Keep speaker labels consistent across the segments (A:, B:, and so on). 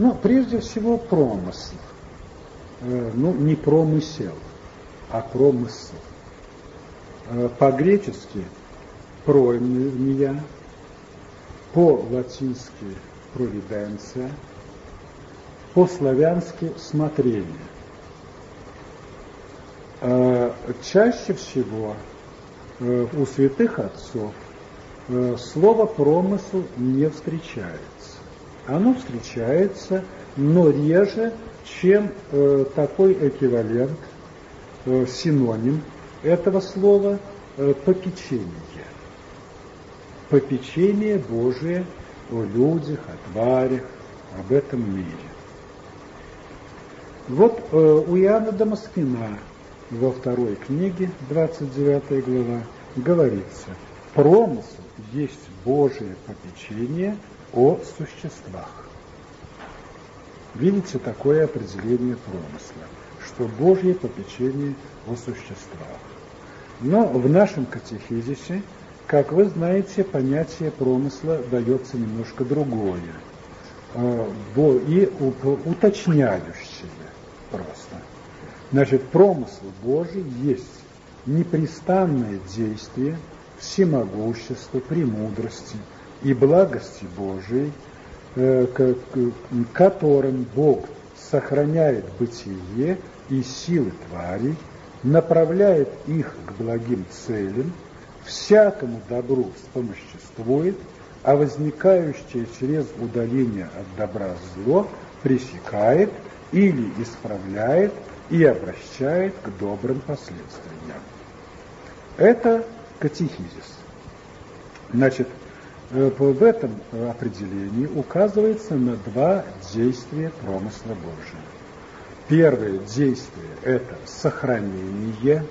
A: Ну, прежде всего, промысл. Э, ну, не промысел, а промысл. Э, по-гречески проемния, по-латински провиденция, по-славянски смотрение. Э, чаще всего у святых отцов слово промысл не встречается. Оно встречается, но реже, чем такой эквивалент, синоним этого слова э, попечение. Попечение Божие о людях, о тварях, об этом мире. Вот э, у Иоанна Дамаскина во второй книге, 29 глава, говорится, промысл есть Божие попечение о существах. Видите такое определение промысла, что Божье попечение о существах. Но в нашем катехизисе, как вы знаете, понятие промысла дается немножко другое а, и уточняющее просто. Значит, промысл Божий есть непрестанное действие всемогущества, премудрости и благости Божией, э, которым Бог сохраняет бытие и силы тварей, направляет их к благим целям, всякому добру вспомоществует, а возникающее через удаление от добра зло пресекает или исправляет и обращает к добрым последствиям. Это катехизис. Значит, в этом определении указывается на два действия промысла Божия. Первое действие – это сохранение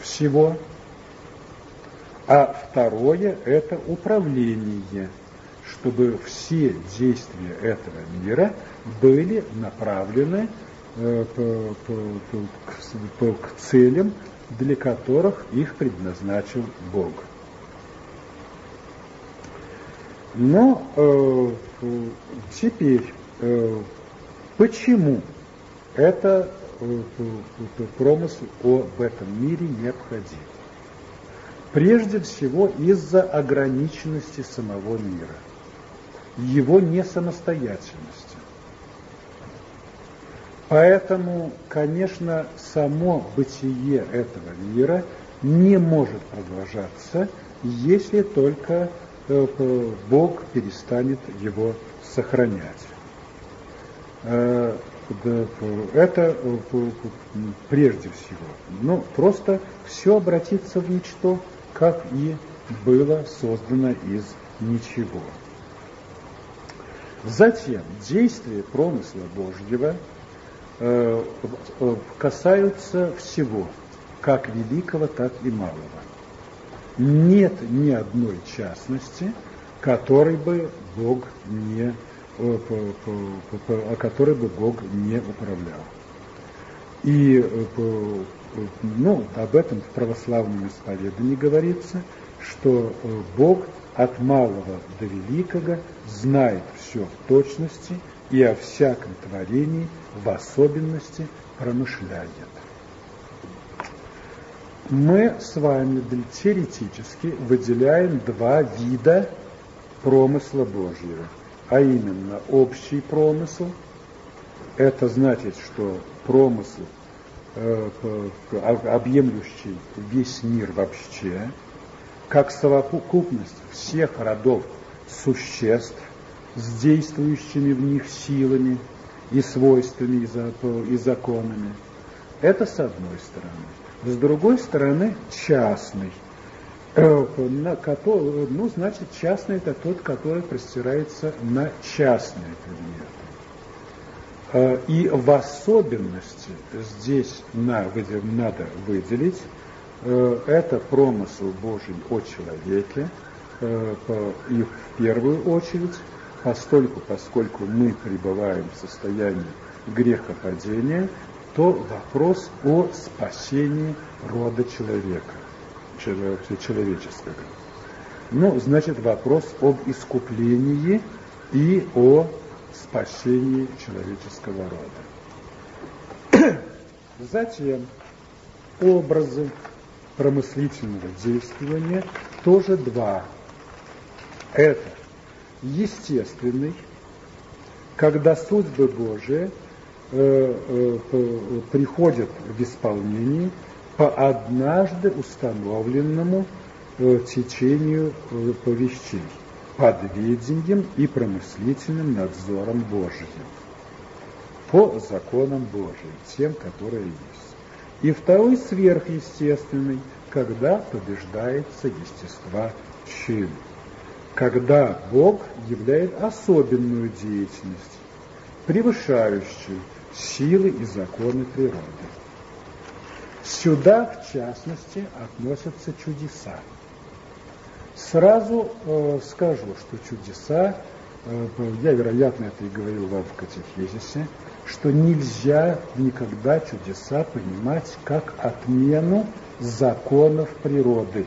A: всего, а второе – это управление, чтобы все действия этого мира были направлены э, к целям, для которых их предназначил Бог. Но э, теперь э, Почему это э, промысл об этом мире необходим? Прежде всего из-за ограниченности самого мира, его несамостоятельности. Поэтому, конечно, само бытие этого мира не может продолжаться, если только Бог перестанет его сохранять. Э, это э, прежде всего. Но просто все обратится в ничто, как и было создано из ничего. Затем действия промысла Божьего э, касаются всего, как великого, так и малого. Нет ни одной частности, которой бы Бог не о которой бы Бог не управлял. И э, ну, об этом в православном исповедании говорится, что э, Бог от малого до великого знает все в точности и о всяком творении в особенности промышляет. Мы с вами теоретически выделяем два вида промысла Божьего – а именно общий промысл. Это значит, что промысл, э, объемлющий весь мир вообще, как совокупность всех родов существ с действующими в них силами и свойствами и законами. Это с одной стороны. С другой стороны, частный – Э, на который, ну, значит, частный это тот, который простирается на частные предметы. Э, и в особенности здесь надо выделить, э, это промысл Божий о человеке, и в первую очередь, постольку, поскольку мы пребываем в состоянии грехопадения, то вопрос о спасении рода человека человеческого. Ну, значит, вопрос об искуплении и о спасении человеческого рода. Затем образы промыслительного действования тоже два. Это естественный, когда судьбы Божии э, приходят в исполнение по однажды установленному э, течению э, повещей, под ведением и промыслительным надзором Божьим, по законам Божьим, тем, которые есть. И второй сверхъестественный, когда побеждается естества чин, когда Бог являет особенную деятельность, превышающую силы и законы природы. Сюда, в частности, относятся чудеса. Сразу э, скажу, что чудеса, э, я, вероятно, это и говорил вам в катехизисе, что нельзя никогда чудеса понимать как отмену законов природы.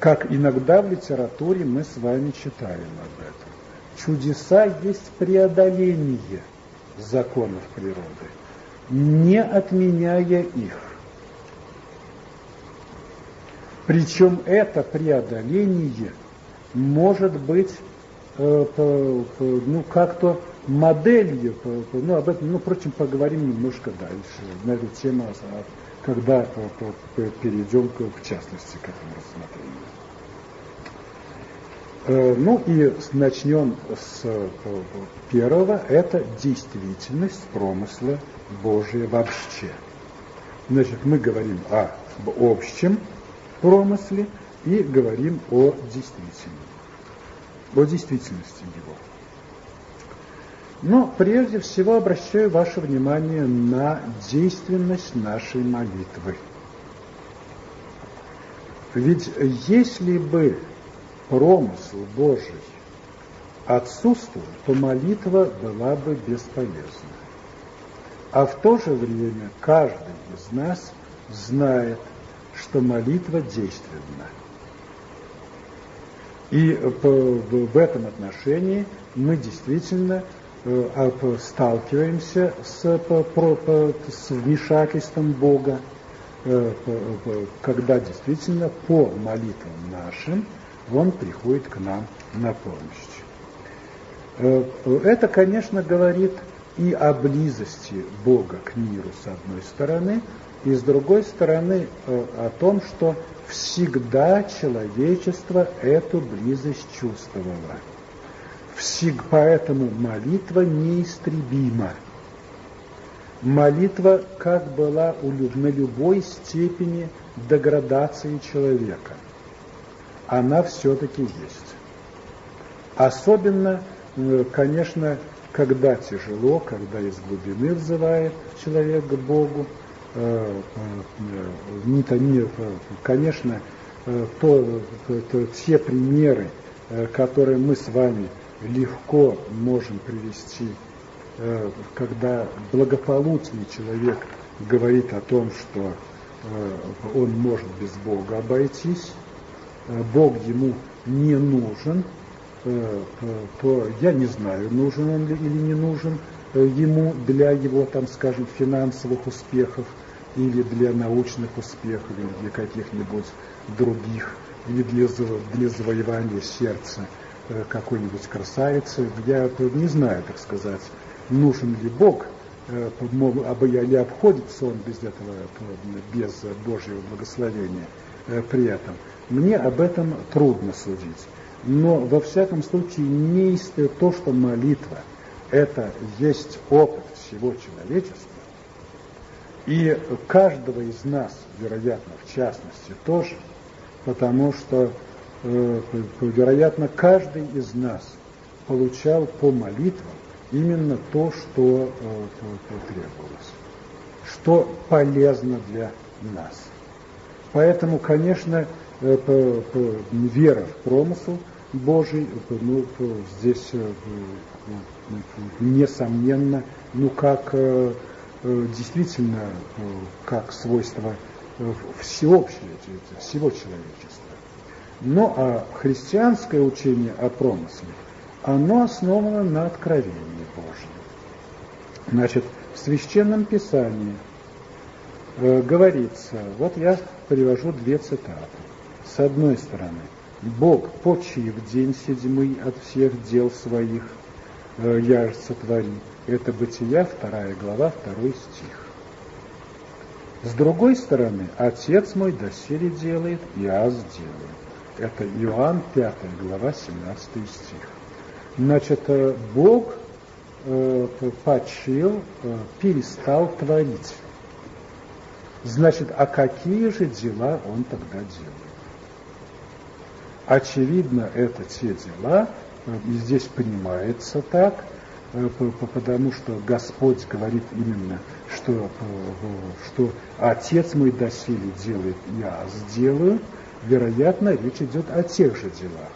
A: Как иногда в литературе мы с вами читаем об этом. Чудеса есть преодоление законов природы не отменяя их. Причем это преодоление может быть э, ну, как-то моделью, ну, об этом, ну, впрочем, поговорим немножко дальше на эту тему, а, когда перейдем к, в частности к этому рассмотрению. Э, ну и начнем с э, первого, это действительность промысла Божия вообще. Значит, мы говорим о общем промысле и говорим о действительном, о действительности его. Но прежде всего обращаю ваше внимание на действенность нашей молитвы. Ведь если бы промысл Божий отсутствовал, то молитва была бы бесполезна. А в то же время каждый из нас знает, что молитва действенна. И в этом отношении мы действительно э, сталкиваемся с, с вмешательством Бога, э, когда действительно по молитвам нашим Он приходит к нам на помощь. Э, это, конечно, говорит и о близости Бога к миру с одной стороны, и с другой стороны э, о том, что всегда человечество эту близость чувствовало. Всег, поэтому молитва неистребима. Молитва как была у, на любой степени деградации человека. Она все-таки есть. Особенно, э, конечно, когда тяжело, когда из глубины взывает человек к Богу, э, э, не, конечно, э, то, то, те примеры, которые мы с вами легко можем привести, когда благополучный человек говорит о том, что он может без Бога обойтись, Бог ему не нужен, Э, то я не знаю, нужен он или не нужен э, ему для его, там, скажем, финансовых успехов или для научных успехов, или для каких-нибудь других, или для, для завоевания сердца э, какой-нибудь красавицы. Я не знаю, так сказать, нужен ли Бог, или обходится он без этого, без Божьего благословения при этом. Мне об этом трудно судить. Но во всяком случае не то, что молитва – это есть опыт всего человечества, и каждого из нас, вероятно, в частности, тоже, потому что, э, вероятно, каждый из нас получал по молитвам именно то, что э, требовалось, что полезно для нас. Поэтому, конечно, э, вера в промысл Божий, ну, здесь э, несомненно, ну, как э, э, действительно, как свойство всеобщее, всего человечества. Но а христианское учение о промысле, оно основано на откровении Божьем. Значит, в Священном Писании э, говорится, вот я привожу две цитаты. С одной стороны, Бог, почив день седьмый от всех дел своих, э, я сотвори. Это Бытия, вторая глава, второй стих. С другой стороны, Отец мой доселе делает, и аз делаю. Это Иоанн, 5 глава, 17 стих. Значит, э, Бог э, почил, э, перестал творить. Значит, а какие же дела он тогда делает? Очевидно, это те дела, э, и здесь понимается так, э, потому что Господь говорит именно, что, э, что Отец мой доселе делает, я сделаю, вероятно, речь идет о тех же делах.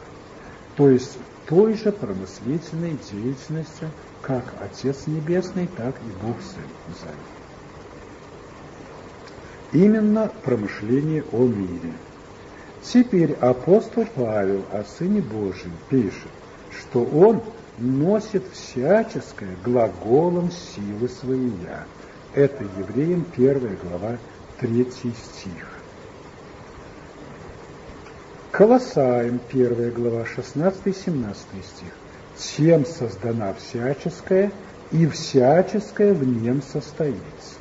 A: То есть той же промыслительной деятельности, как Отец Небесный, так и Бог Сын Именно промышление о мире. Теперь апостол Павел о Сыне Божьем пишет, что он носит всяческое глаголом силы своей. Это Евреям 1 глава 3 стих. Колоссаем 1 глава 16-17 стих. Тем создана всяческая, и всяческое в нем состоится.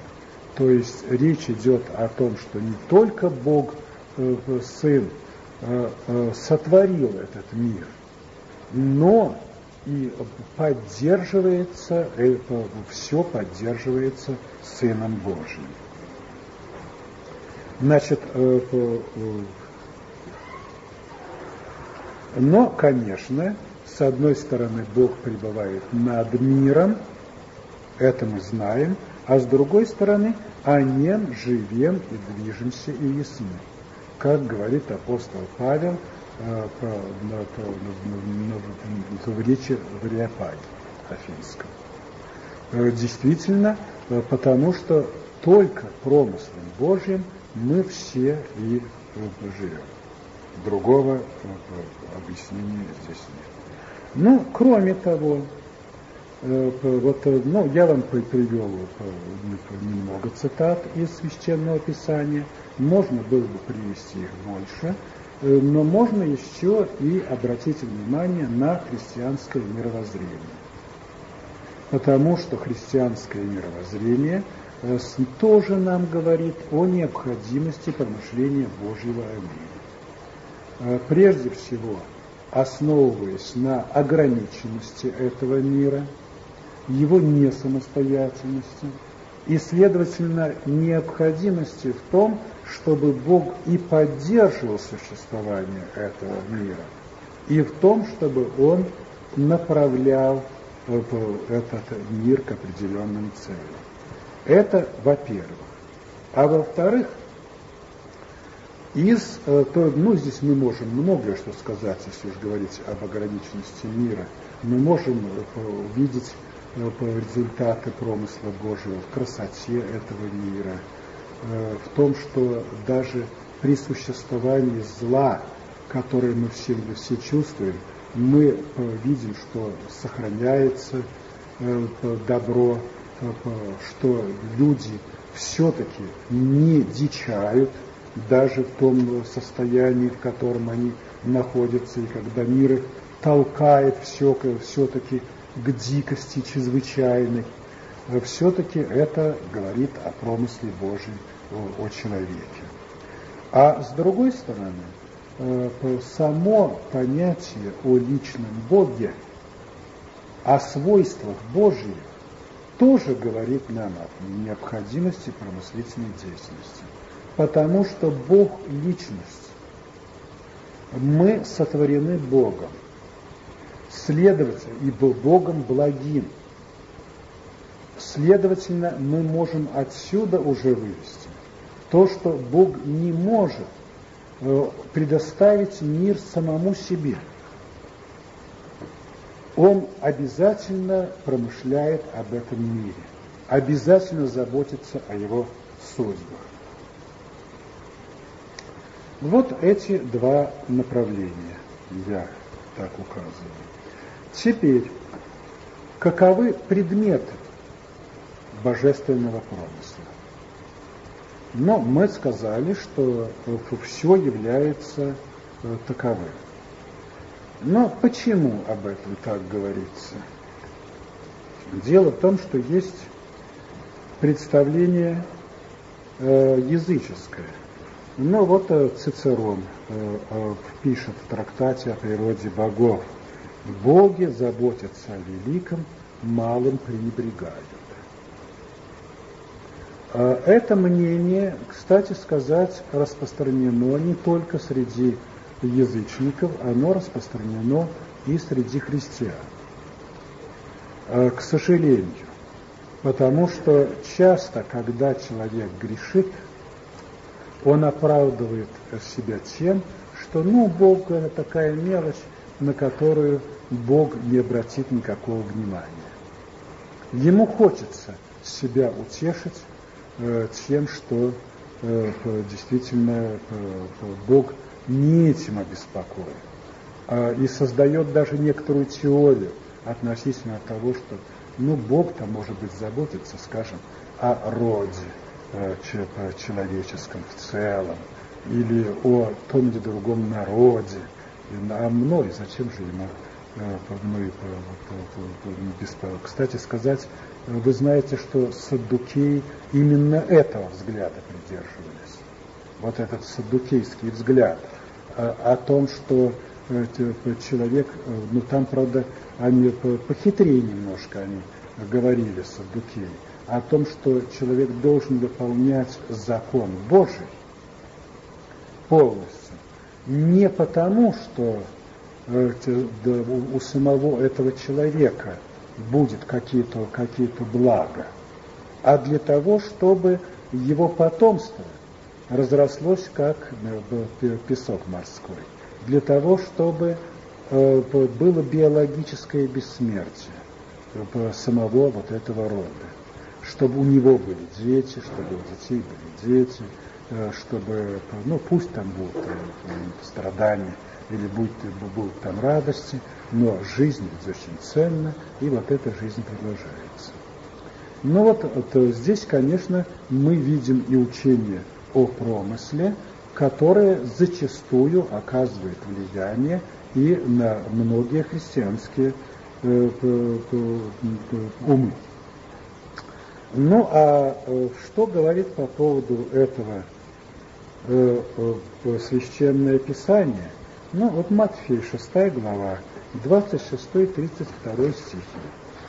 A: То есть речь идет о том, что не только Бог Сын э, э, сотворил этот мир, но и поддерживается, все поддерживается Сыном Божьим. Значит, но, конечно, с одной стороны, Бог пребывает над миром, это мы знаем, а с другой стороны, о нем живем и движемся и ясны как говорит апостол Павел э, в речи в Риапаге Афинском. Э, действительно, э, потому что только промыслом Божьим мы все и живем. Другого объяснения здесь нет. Ну, кроме того, вот, ну, я вам привел немного цитат из Священного Писания – можно было бы привести их больше, э, но можно еще и обратить внимание на христианское мировоззрение. Потому что христианское мировоззрение э, тоже нам говорит о необходимости помышления Божьего о. Э, прежде всего, основываясь на ограниченности этого мира, его несамостоятельности и, следовательно, необходимости в том, чтобы Бог и поддерживал существование этого мира, и в том, чтобы Он направлял этот мир к определенным целям. Это во-первых. А во-вторых, из, э, то, ну, здесь мы можем многое что сказать, если уж говорить об ограниченности мира. Мы можем э, увидеть э, результаты промысла Божьего в красоте этого мира, в том, что даже при существовании зла, которое мы все, все чувствуем, мы э, видим, что сохраняется э, добро, что люди все-таки не дичают, даже в том состоянии, в котором они находятся, и когда мир их толкает все, все-таки к дикости чрезвычайной, все-таки это говорит о промысле Божьем о человеке. А с другой стороны, э, само понятие о личном Боге, о свойствах Божьих, тоже говорит нам о необходимости промыслительной деятельности. Потому что Бог – личность. Мы сотворены Богом. Следовательно, ибо Богом благим. Следовательно, мы можем отсюда уже вывести то, что Бог не может э, предоставить мир самому себе. Он обязательно промышляет об этом мире, обязательно заботится о его судьбах. Вот эти два направления я так указываю. Теперь, каковы предметы божественного промысла? Но мы сказали, что все является э, таковым. Но почему об этом так говорится? Дело в том, что есть представление э, языческое. Ну вот э, Цицерон э, э, пишет в трактате о природе богов. Боги заботятся о великом, малым пренебрегают. Э, это мнение, кстати сказать, распространено не только среди язычников, оно распространено и среди христиан. Э, к сожалению, потому что часто, когда человек грешит, он оправдывает себя тем, что, ну, Бог – это такая мелочь, на которую Бог не обратит никакого внимания. Ему хочется себя утешить тем, что э, действительно э, Бог не этим обеспокоен, а, и создает даже некоторую теорию относительно того, что ну, Бог-то, может быть, заботится, скажем, о роде э, человеческом в целом, или о том или другом народе, а мной, зачем же ему беспокоить? Кстати сказать, вы знаете, что саддукеи именно этого взгляда придерживались. Вот этот саддукейский взгляд о, о том, что э, человек, э, ну там, правда, они похитрее немножко они говорили саддукеи, о том, что человек должен выполнять закон Божий полностью. Не потому, что э, у самого этого человека будет какие-то какие блага, а для того, чтобы его потомство разрослось как э, песок морской, для того, чтобы э, было биологическое бессмертие самого вот этого рода, чтобы у него были дети, чтобы у детей были дети, э, чтобы, ну пусть там будут страдания, или будет, будут там радости, но жизнь ведь очень ценна, и вот эта жизнь продолжается. Но вот, вот здесь, конечно, мы видим и учение о промысле, которое зачастую оказывает влияние и на многие христианские э, умы. Ну а э, что говорит по поводу этого э, священное писание? Ну вот Матфея 6 глава, 26-32 стихи.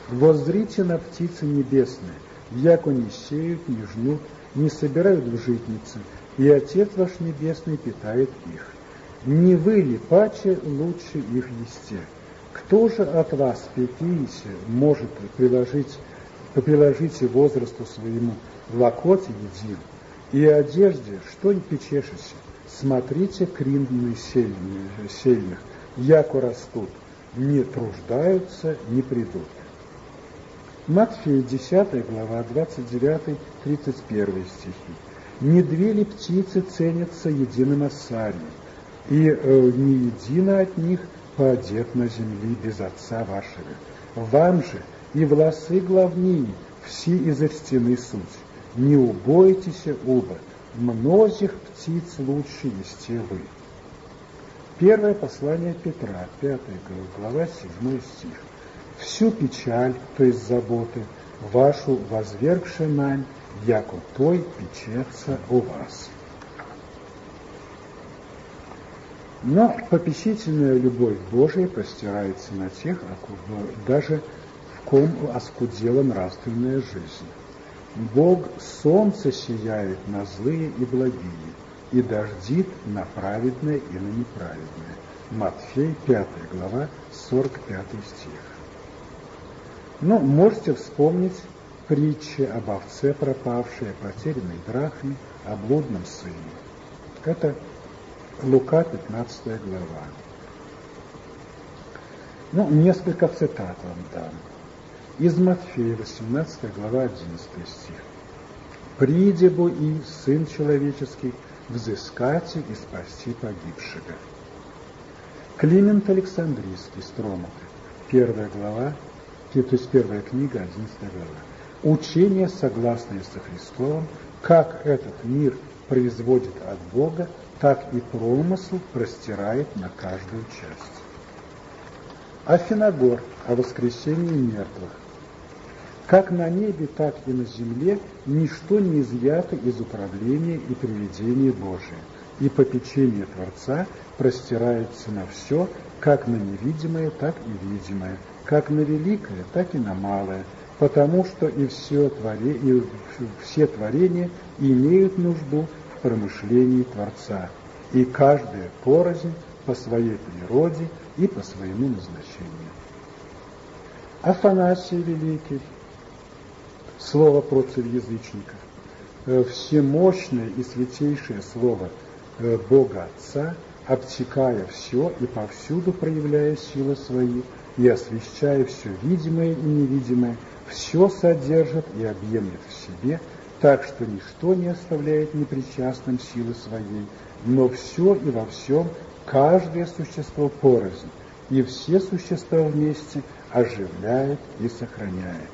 A: «Воззрите на птицы небесные, яко не сеют, не жнут, не собирают в житницы, и Отец ваш Небесный питает их. Не вы ли паче лучше их есте? Кто же от вас, пятиисе, может приложить, приложите возрасту своему локоть един, и одежде, что не печешься? Смотрите кринные сельных, яко растут, не труждаются, не придут. Матфея 10 глава 29-31 стихи. «Не две ли птицы ценятся единым осарием, и э, не едино от них поодет на земли без Отца вашего. Вам же и волосы главнее все изо стены суть. Не убойтесь оба, многих птиц лучше есте вы». Первое послание Петра, 5 глава, 7 стих всю печаль, то есть заботы, вашу возвергши нань, яко той печется у вас. Но попечительная любовь Божия простирается на тех, даже в ком оскудела нравственная жизнь. Бог солнце сияет на злые и благие, и дождит на праведное и на неправедное. Матфей, 5 глава, 45 стих. Ну, можете вспомнить притчи об овце пропавшей, о потерянной драхме, о блудном сыне. Это Лука, 15 глава. Ну, несколько цитат вам дам. Из Матфея, 18 глава, 11 стих. «Приди бы и Сын Человеческий взыскать и спасти погибшего». Климент Александрийский, Стромов, первая глава, то есть первая книга, одиннадцатая глава. Учение, согласное со Христом, как этот мир производит от Бога, так и промысл простирает на каждую часть. Афиногор о воскресении мертвых. Как на небе, так и на земле ничто не изъято из управления и приведения Божия, и попечение Творца простирается на все, как на невидимое, так и видимое, как на великое, так и на малое, потому что и все, творе, и все творения имеют нужду в промышлении Творца, и каждая порознь по своей природе и по своему назначению. Афанасий Великий, слово против язычников, э, всемощное и святейшее слово э, Бога Отца, обтекая все и повсюду проявляя силы свои, и освещая все видимое и невидимое, все содержит и объемлет в себе, так что ничто не оставляет непричастным силы своей, но все и во всем каждое существо порознь, и все существа вместе оживляет и сохраняет.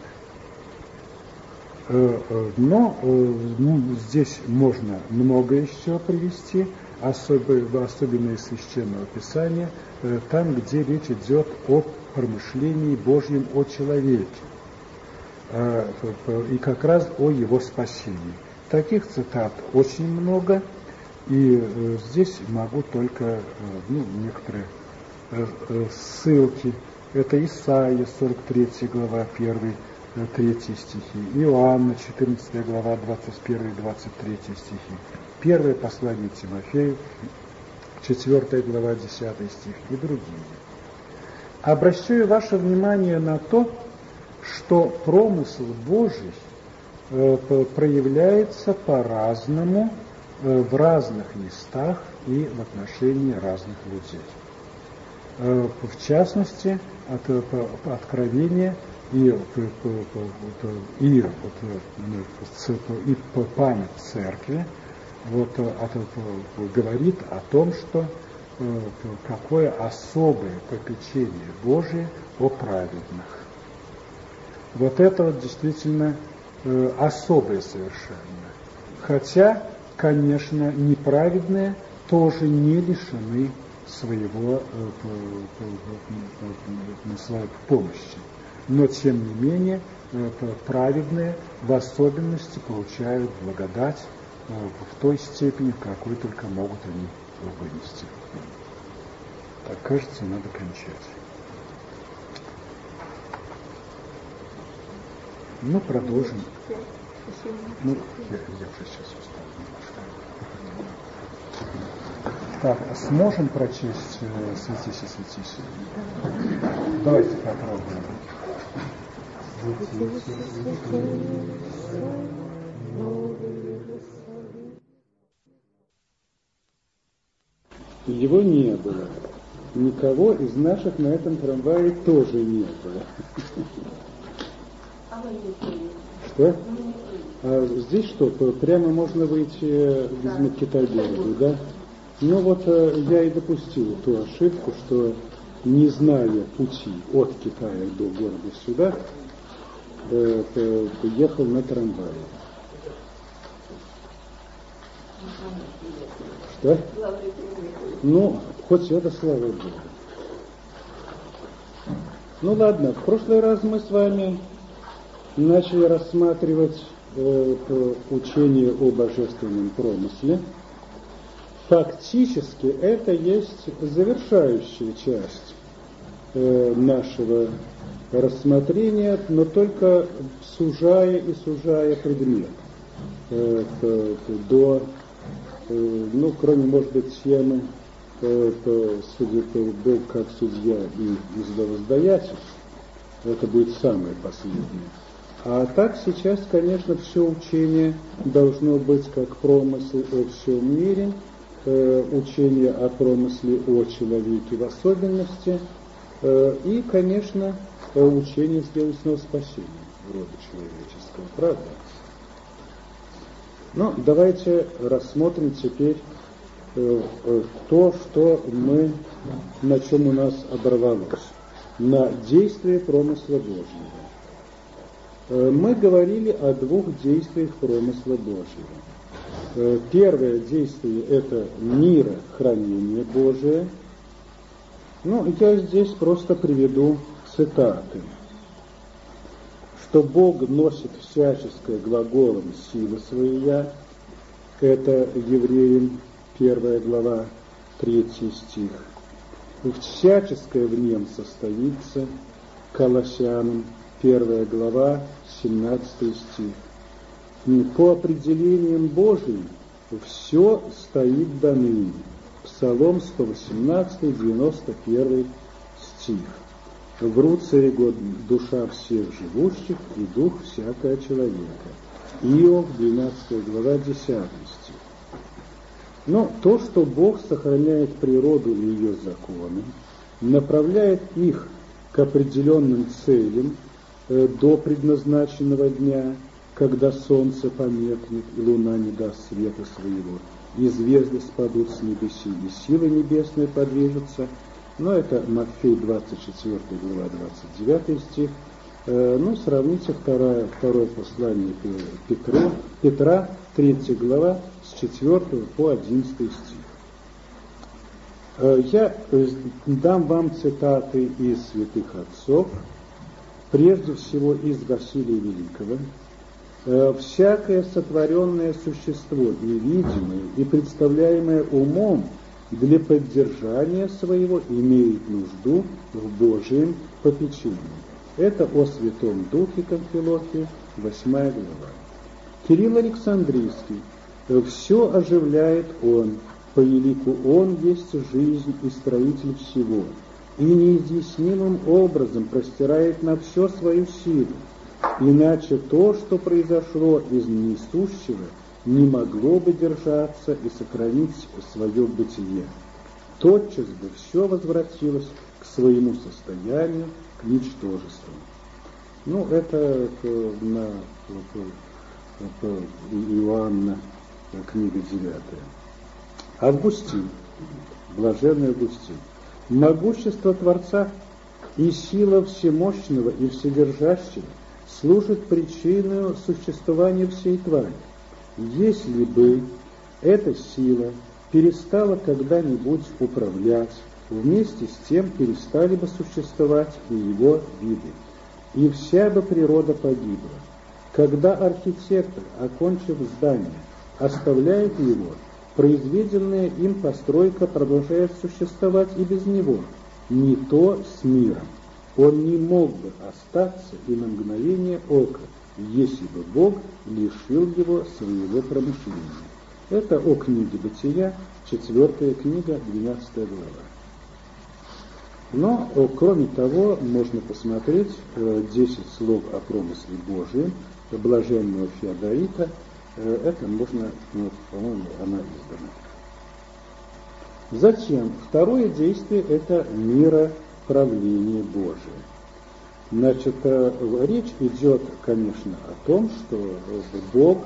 A: Э, э, но э, ну, здесь можно много еще привести, особенно, особенно из Священного Писания, там, где речь идет о промышлении Божьем о человеке и как раз о его спасении. Таких цитат очень много, и здесь могу только ну, некоторые ссылки. Это Исаия, 43 глава, 1 3 стихи, Иоанна, 14 глава, 21 23 стихи, первое послание Тимофею, 4 глава, 10 стих и другие. Обращаю ваше внимание на то, что промысл Божий э, проявляется по-разному э, в разных местах и в отношении разных людей. Э, в частности, от откровения – и, и, и память церкви вот, говорит о том, что какое особое попечение Божие о праведных. Вот это вот действительно особое совершенно. Хотя, конечно, неправедные тоже не лишены своего, помощи но тем не менее праведные в особенности получают благодать э, в той степени, в какой только могут они вынести. Так, кажется, надо кончать. Ну, продолжим. Ну, я, я уже сейчас устал. Так, а сможем прочесть э, «Святись и святись»? Давайте попробуем. Его не было. Никого из наших на этом трамвае тоже не было. Что? А здесь что, прямо можно выйти без Макитагерова, да? Ну вот э, я и допустил ту ошибку, что не зная пути от Китая до города сюда, э, э, ехал на трамвае. Что? Ну, хоть это слава Богу. Ну ладно, в прошлый раз мы с вами начали рассматривать э, учение о божественном промысле. Фактически это есть завершающая часть э, нашего рассмотрения, но только сужая и сужая предмет. До, э, ну, кроме, может быть, темы э, судя, Бог как судья и издавоздаяцев, это будет самое последнее. А так сейчас, конечно, все учение должно быть как промысел о всем мире, э, учение о промысле о человеке в особенности, и, конечно, учение следственного спасения рода человеческого, правда? Ну, давайте рассмотрим теперь э, э, то, что мы, на чем у нас оборвалось. на действие промысла Божьего. Э, мы говорили о двух действиях промысла Божьего. Э, первое действие – это мира хранение Божие. Ну, я здесь просто приведу цитаты. Что Бог носит всяческое глаголом силы своя, это Евреям 1 глава 3 стих. Всяческое в нем состоится, Колоссянам 1 глава 17 стих. По определениям Божьим все стоит до ныне. Псалом 118, 91 стих. Врут год душа всех живущих и дух всякого человека. Иов, 12 глава, 10 стих. Но то, что Бог сохраняет природу и ее законы, направляет их к определенным целям э, до предназначенного дня, когда солнце померкнет и луна не даст света своего, и звезды спадут с небеси, и силы небесные подвижутся. Но это Матфей 24 глава 29 стих. Э, ну, сравните второе, второе послание Петру, Петра, 3 глава, с 4 по 11 стих. Э, я э, дам вам цитаты из святых отцов, прежде всего из Василия Великого. «Всякое сотворенное существо, невидимое и представляемое умом, для поддержания своего имеет нужду в Божьем попечении». Это о Святом Духе Конфилохе, 8 глава. Кирилл Александрийский. Все оживляет Он, по елику Он есть жизнь и строитель всего, и неизъяснимым образом простирает на все свою силу. Иначе то, что произошло из неисущего, не могло бы держаться и сохранить свое бытие. Тотчас бы все возвратилось к своему состоянию, к ничтожеству. Ну, это на Иоанна, книга 9. Августин, блаженный Августин. Могущество Творца и сила всемощного и вседержащего служит причиной существования всей твари. Если бы эта сила перестала когда-нибудь управлять вместе с тем перестали бы существовать и его виды, и вся бы природа погибла. Когда архитектор, окончив здание, оставляет его, произведенная им постройка продолжает существовать и без него, не то с миром. Он не мог бы остаться и на мгновение ока, если бы Бог лишил его своего промышления. Это о книге Бытия, четвертая книга, двенадцатая глава. Но, кроме того, можно посмотреть 10 э, слов о промысле Божьем блаженного Феодорита. Э, это можно, ну, по-моему, она издана. Затем, второе действие – это мироправление Божие. Значит, речь идет, конечно, о том, что Бог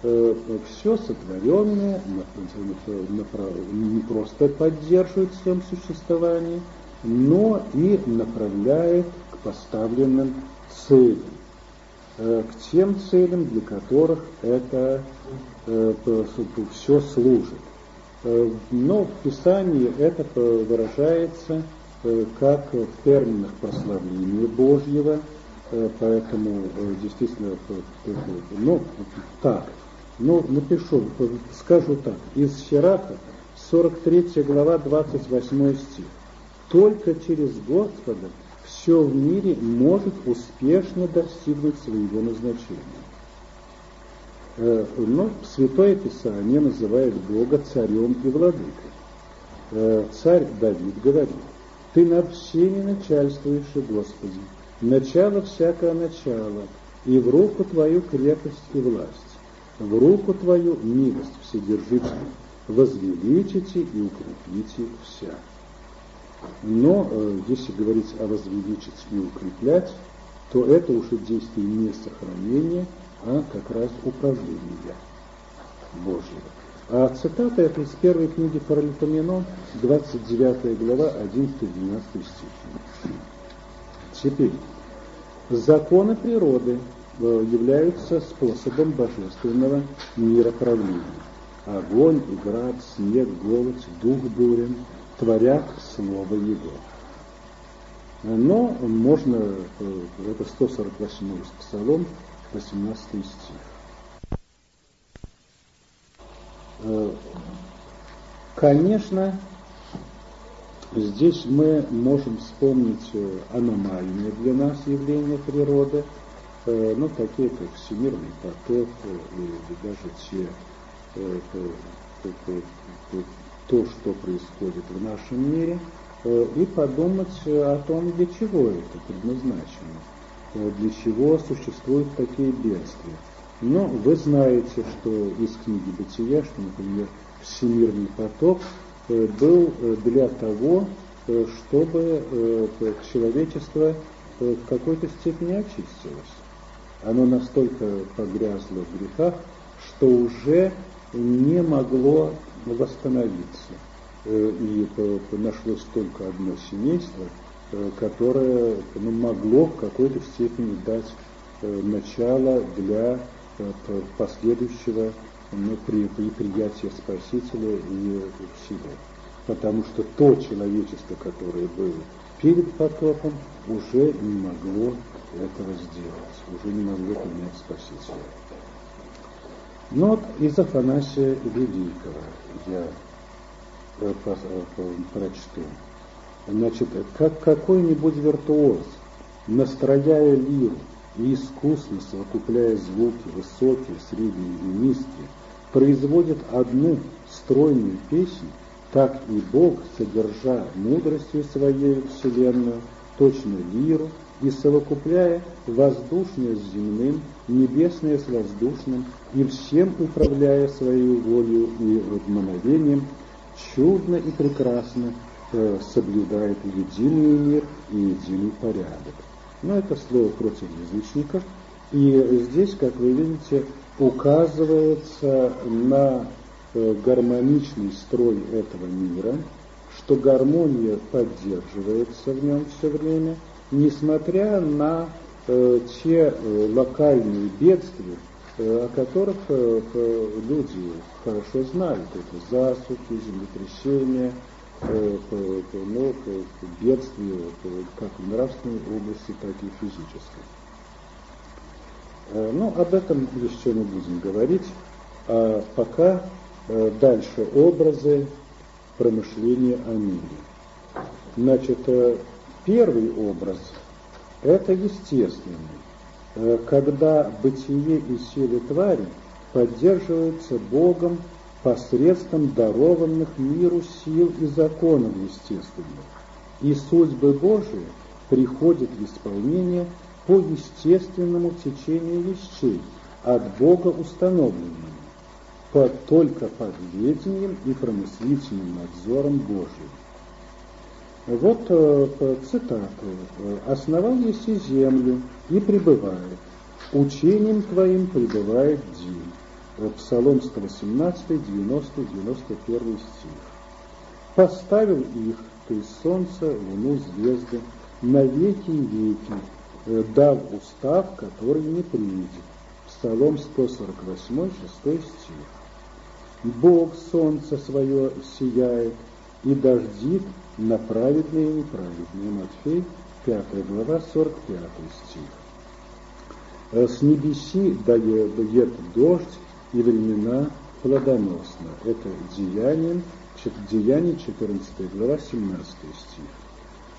A: все сотворенное не просто поддерживает в своем существовании – но и направляет к поставленным целям, э, к тем целям, для которых это э, все служит. Э, но в Писании это выражается как в терминах прославления Божьего, поэтому действительно, ну, так, ну, напишу, скажу так, из Сираха, 43 глава, 28 стих. Только через Господа все в мире может успешно достигнуть своего назначения. Э, но Святое Писание называет Бога царем и владыкой. Э, царь Давид говорит, «Ты над всеми начальствуешь, Господи, начало всякого начала, и в руку Твою крепость и власть, в руку Твою милость вседержительную, возвеличите и укрепите вся». Но э, если говорить о возвеличить и укреплять, то это уже действие не сохранения, а как раз управления Божьего. А цитата это из первой книги Паралипоменон, 29 глава, 11-12 стихи. Теперь, законы природы э, являются способом божественного мироправления. Огонь и град, снег, голод, дух бурен творят Слово Его. Но можно, э, это 148 псалом, 18 стих. Э, конечно, здесь мы можем вспомнить э, аномальные для нас явления природы, ну, такие как всемирный поток или даже те, то, что происходит в нашем мире – Э, и подумать о том, для чего это предназначено, э, для чего существуют такие бедствия. Но вы знаете, что из книги Бытия, что, например, всемирный поток э, был для того, чтобы человечество в какой-то степени очистилось. Оно настолько погрязло в грехах, что уже не могло восстановиться. Э, и нашлось только одно семейство, э, которое ну, могло в какой-то степени дать э, начало для последующего ну, при, при приятия Спасителя и всего. Потому что то человечество, которое было перед потопом, уже не могло этого сделать, уже не могло принять Спасителя. Но вот из Афанасия Великого я Э, э, прочту. Значит, как какой-нибудь виртуоз, настрояя лиру и искусно совокупляя звуки высокие, средние и низкие, производит одну стройную песню, так и Бог, содержа мудростью своей вселенную, точно лиру, и совокупляя воздушное с земным, небесное с воздушным, и всем управляя своей волей и мгновением, чудно и прекрасно э, соблюдает единый мир и единый порядок. Но это слово против язычников. И здесь, как вы видите, указывается на э, гармоничный строй этого мира, что гармония поддерживается в нем все время, несмотря на э, те э, локальные бедствия, о которых люди хорошо знают. Это засухи, землетрясения, ну, бедствия как в нравственной области, так и физической. Ну, об этом еще не будем говорить, а пока дальше образы промышления о мире. Значит, первый образ – это естественный. Э, когда бытие и силы твари поддерживаются Богом посредством дарованных миру сил и законов естественных, и судьбы Божии приходят в исполнение по естественному течению вещей, от Бога установленному, под, только под ведением и промыслительным надзором Божьим. Вот э, цитата. «Основал землю и пребывает. Учением твоим пребывает день». Псалом 118, 90, 91 стих. «Поставил их, то есть солнце, луну, звезды, на веки веки, э, дав устав, который не приедет». Псалом 148, 6 стих. «Бог солнце свое сияет, и дождит на праведные и неправедные. Матфей, 5 глава, 45 стих. «Э, с небеси дает дождь, и времена плодоносно. Это Деяние, Деяние 14 глава, 17 стих.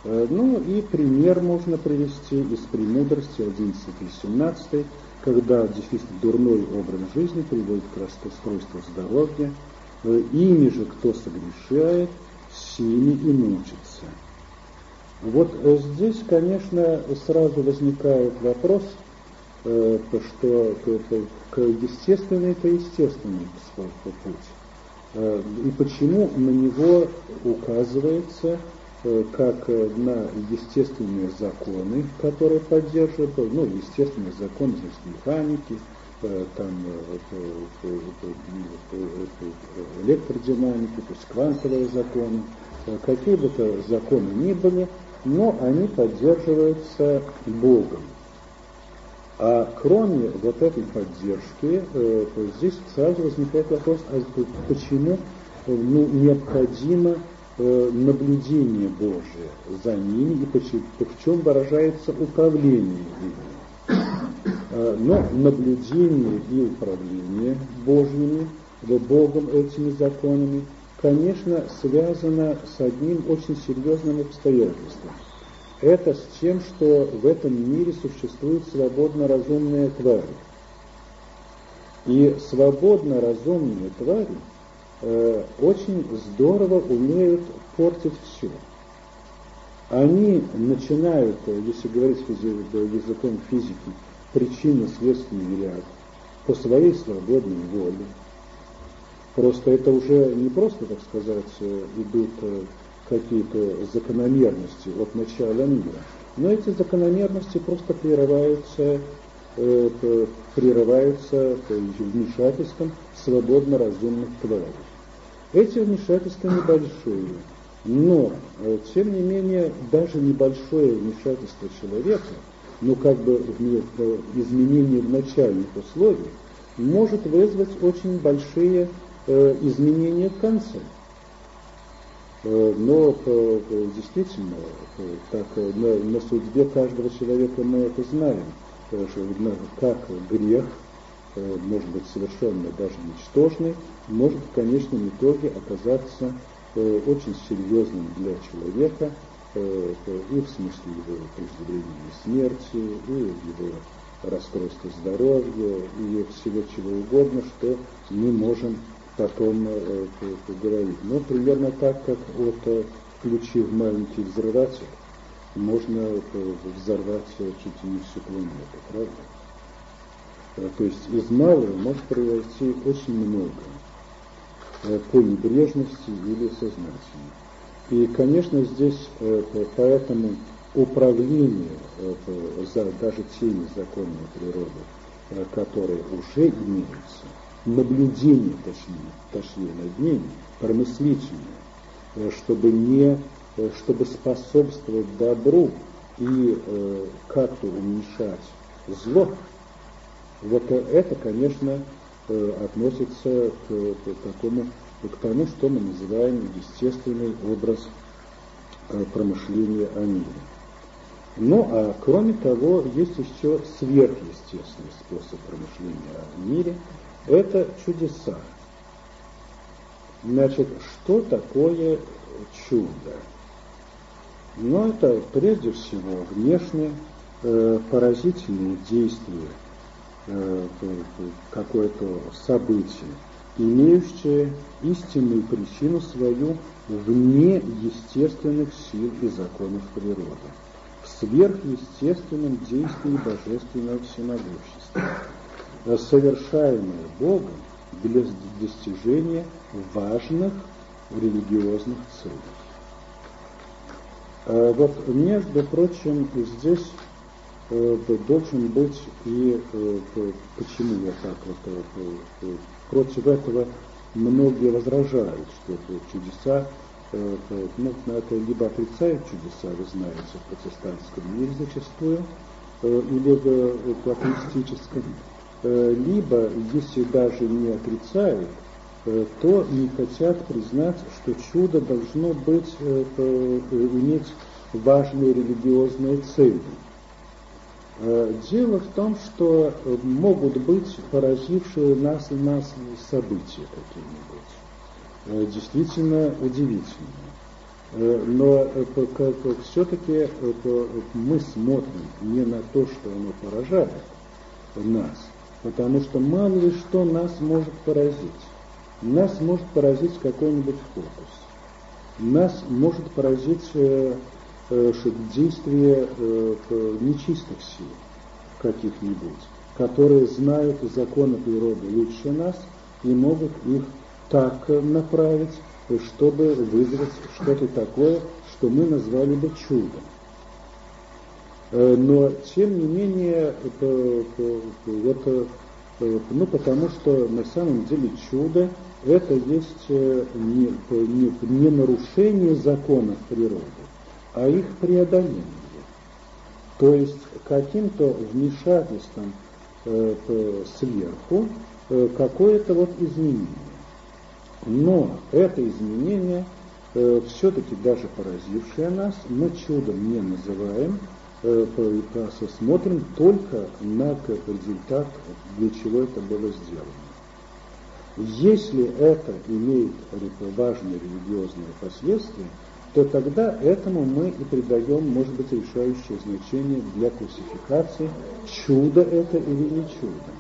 A: Э, ну и пример можно привести из премудрости 11 и 17, когда действительно дурной образ жизни приводит к расстройству здоровья, э, ими же кто согрешает – семи и мучиться. Вот э, здесь, конечно, сразу возникает вопрос, э, что к естественный это естественный путь. Э, и почему на него указывается как на естественные законы, которые поддерживают, ну, естественные законы, значит, механики, там электродинамики, то есть квантовые законы, какие бы то законы ни были, но они поддерживаются Богом. А кроме вот этой поддержки, э, здесь сразу возникает вопрос, а почему ну, необходимо э, наблюдение Божие за ними и почему, в чем выражается управление ими. Э, но наблюдение и управление Божьими, Богом этими законами, конечно, связано с одним очень серьезным обстоятельством – это с тем, что в этом мире существуют свободно разумные твари. И свободно разумные твари э, очень здорово умеют портить все. Они начинают, если говорить языком физики, причинно-следственный ряд по своей свободной воле. Просто это уже не просто, так сказать, идут э, какие-то закономерности от начала мира. Но эти закономерности просто прерываются, э, прерываются вмешательством свободно разумных тварей. Эти вмешательства небольшие, но, э, тем не менее, даже небольшое вмешательство человека, ну как бы изменение в начальных условиях, может вызвать очень большие э, изменения в конце. Э, но э, действительно, э, так, на, на судьбе каждого человека мы это знаем, как грех, может быть совершенно даже ничтожный, может в конечном итоге оказаться очень серьезным для человека и в смысле его преждевременной смерти, и его расстройства здоровья, и всего чего угодно, что мы можем потом э, говорить. Ну, примерно так, как вот э, включив маленький взрыватель, можно э, взорвать чуть ли не всю планету, правда? То есть из малого может произойти очень много по небрежности или сознательно. И, конечно, здесь поэтому управление за даже теми законами природы, которые уже имеются, наблюдение, точнее, точнее над ними, промыслительное, э, чтобы не, э, чтобы способствовать добру и э, как-то уменьшать зло, вот это, конечно, э, относится к, к такому, к тому, что мы называем естественный образ э, промышления о мире. Ну, а кроме того, есть еще сверхъестественный способ промышления о мире – это чудеса. Значит, что такое чудо? Ну, это прежде всего внешне э, поразительные действия, э, какое-то событие, имеющее истинную причину свою вне естественных сил и законов природы, в сверхъестественном действии божественного всемогущества совершаемое Богом для достижения важных религиозных целей. А вот, между прочим, здесь э, должен быть и э, почему я так вот э, против этого многие возражают, что чудеса, ну, это либо отрицают чудеса, вы знаете, в протестантском мире зачастую, или в атеистическом, Э, либо, если даже не отрицают, э, то не хотят признать, что чудо должно быть, э, иметь важные религиозные цели. Дело в том, что могут быть поразившие нас и нас события какие-нибудь, действительно удивительные. Но все-таки мы смотрим не на то, что оно поражает нас, потому что мало ли что нас может поразить. Нас может поразить какой-нибудь фокус. Нас может поразить э, э, действие э, нечистых сил каких-нибудь, которые знают законы природы лучше нас и могут их так направить, чтобы вызвать что-то такое, что мы назвали бы чудом. Э, но тем не менее, вот, э, ну потому что на самом деле чудо это есть э, не, не, не нарушение законов природы, а их преодоление. То есть каким-то вмешательством сверху какое-то вот изменение. Но это изменение, все-таки даже поразившее нас, мы чудом не называем, смотрим только на результат, для чего это было сделано. Если это имеет важные религиозные последствия, то тогда этому мы и придаем, может быть, решающее значение для классификации, чудо это или не чудо.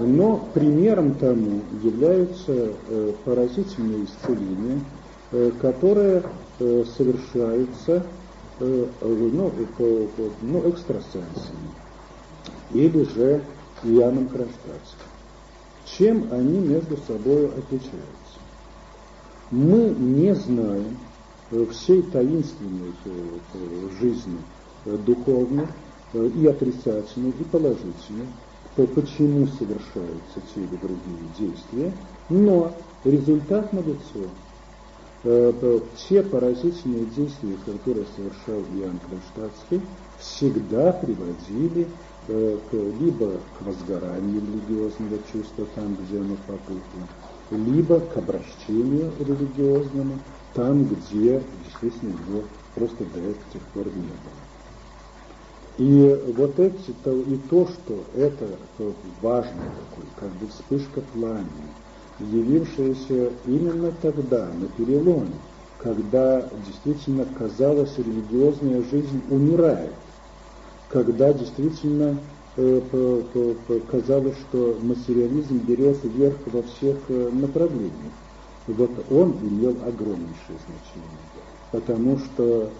A: Но примером тому являются э, поразительные исцеления, э, которые э, совершаются э, ну, по, по, ну, экстрасенсами или же Иоанном Кронштадтским. Чем они между собой отличаются? Мы не знаем, всей таинственной э, жизни э, духовной э, и отрицательной, и положительной, почему совершаются те или другие действия, но результат налицо. Те поразительные действия, которые совершал Иоанн Кронштадтский, всегда приводили либо к возгоранию религиозного чувства там, где оно попытно, либо к обращению религиозному, там, где действительно его просто до этих пор не было. И вот эти, и то, что это важный такой, как бы вспышка пламени, явившаяся именно тогда, на переломе, когда действительно казалось, религиозная жизнь умирает, когда действительно э, казалось, что материализм берет вверх во всех э, направлениях вот он имел огромнейшее значение. Потому что,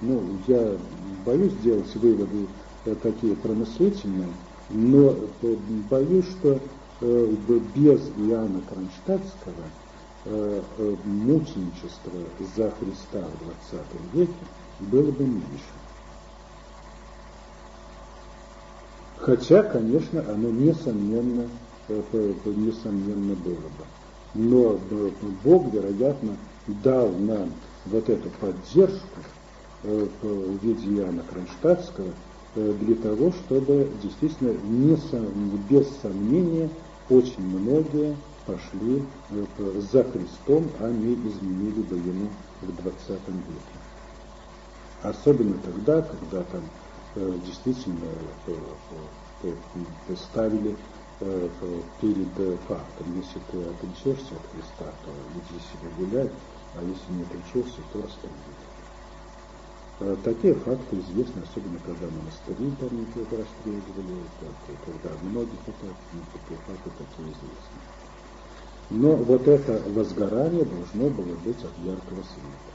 A: ну, я боюсь делать выводы э, такие промыслительные, но э, боюсь, что э, без Иоанна Кронштадтского мученичество за Христа в 20 веке было бы меньше. Хотя, конечно, оно несомненно, несомненно было бы но Бог, вероятно, дал нам вот эту поддержку э, в виде Иоанна Кронштадтского э, для того, чтобы действительно не, без сомнения очень многие пошли э, за Христом, а не изменили бы ему в 20 веке. Особенно тогда, когда там действительно ставили Э, перед фактом. Если ты отречешься от Христа, то иди себе гулять, а если не отречешься, то расстреливай. Э, такие факты известны, особенно когда монастыри там их расстреливали, когда многих ну, такие факты такие известны. Но вот это возгорание должно было быть от яркого света.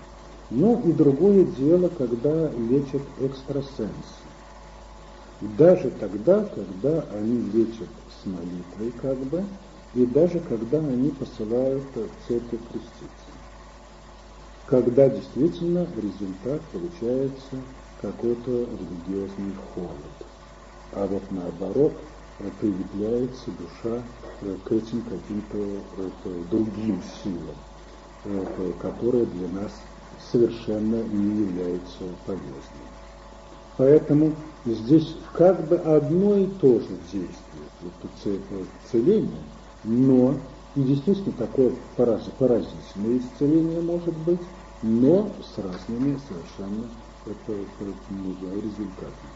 A: Но и другое дело, когда лечат экстрасенсы. Даже тогда, когда они лечат с молитвой как бы, и даже когда они посылают церковь креститься. Когда действительно результат получается какой-то религиозный холод. А вот наоборот, прилепляется душа э, к этим каким-то э, другим силам, э, которые для нас совершенно не являются полезными. Поэтому здесь как бы одно и то же действие, это целение, но и действительно такое поразительное исцеление может быть, но с разными совершенно это, это, результатами.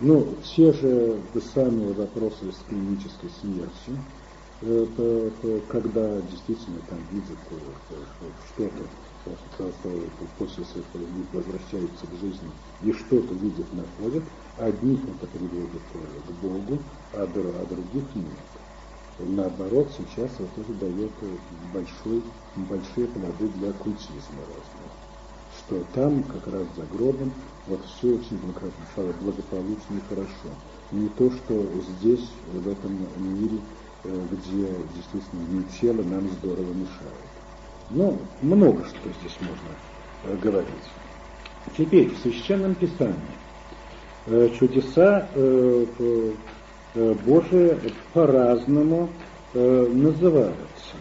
A: Ну, те же самые вопросы с клинической смертью, это, это, когда действительно там видят что-то после своих возвращаются к жизни и что-то видят, находят, одних это приводит к Богу, а, а других нет. Наоборот, сейчас это тоже дает большой, большие плоды для культизма разного. Что там, как раз за гробом, вот все очень благополучно и хорошо. Не то, что здесь, в этом мире, э, где действительно тело нам здорово мешает. Ну, много что здесь можно э, говорить. Теперь в Священном Писании э, чудеса э, Божии по-разному э, называются.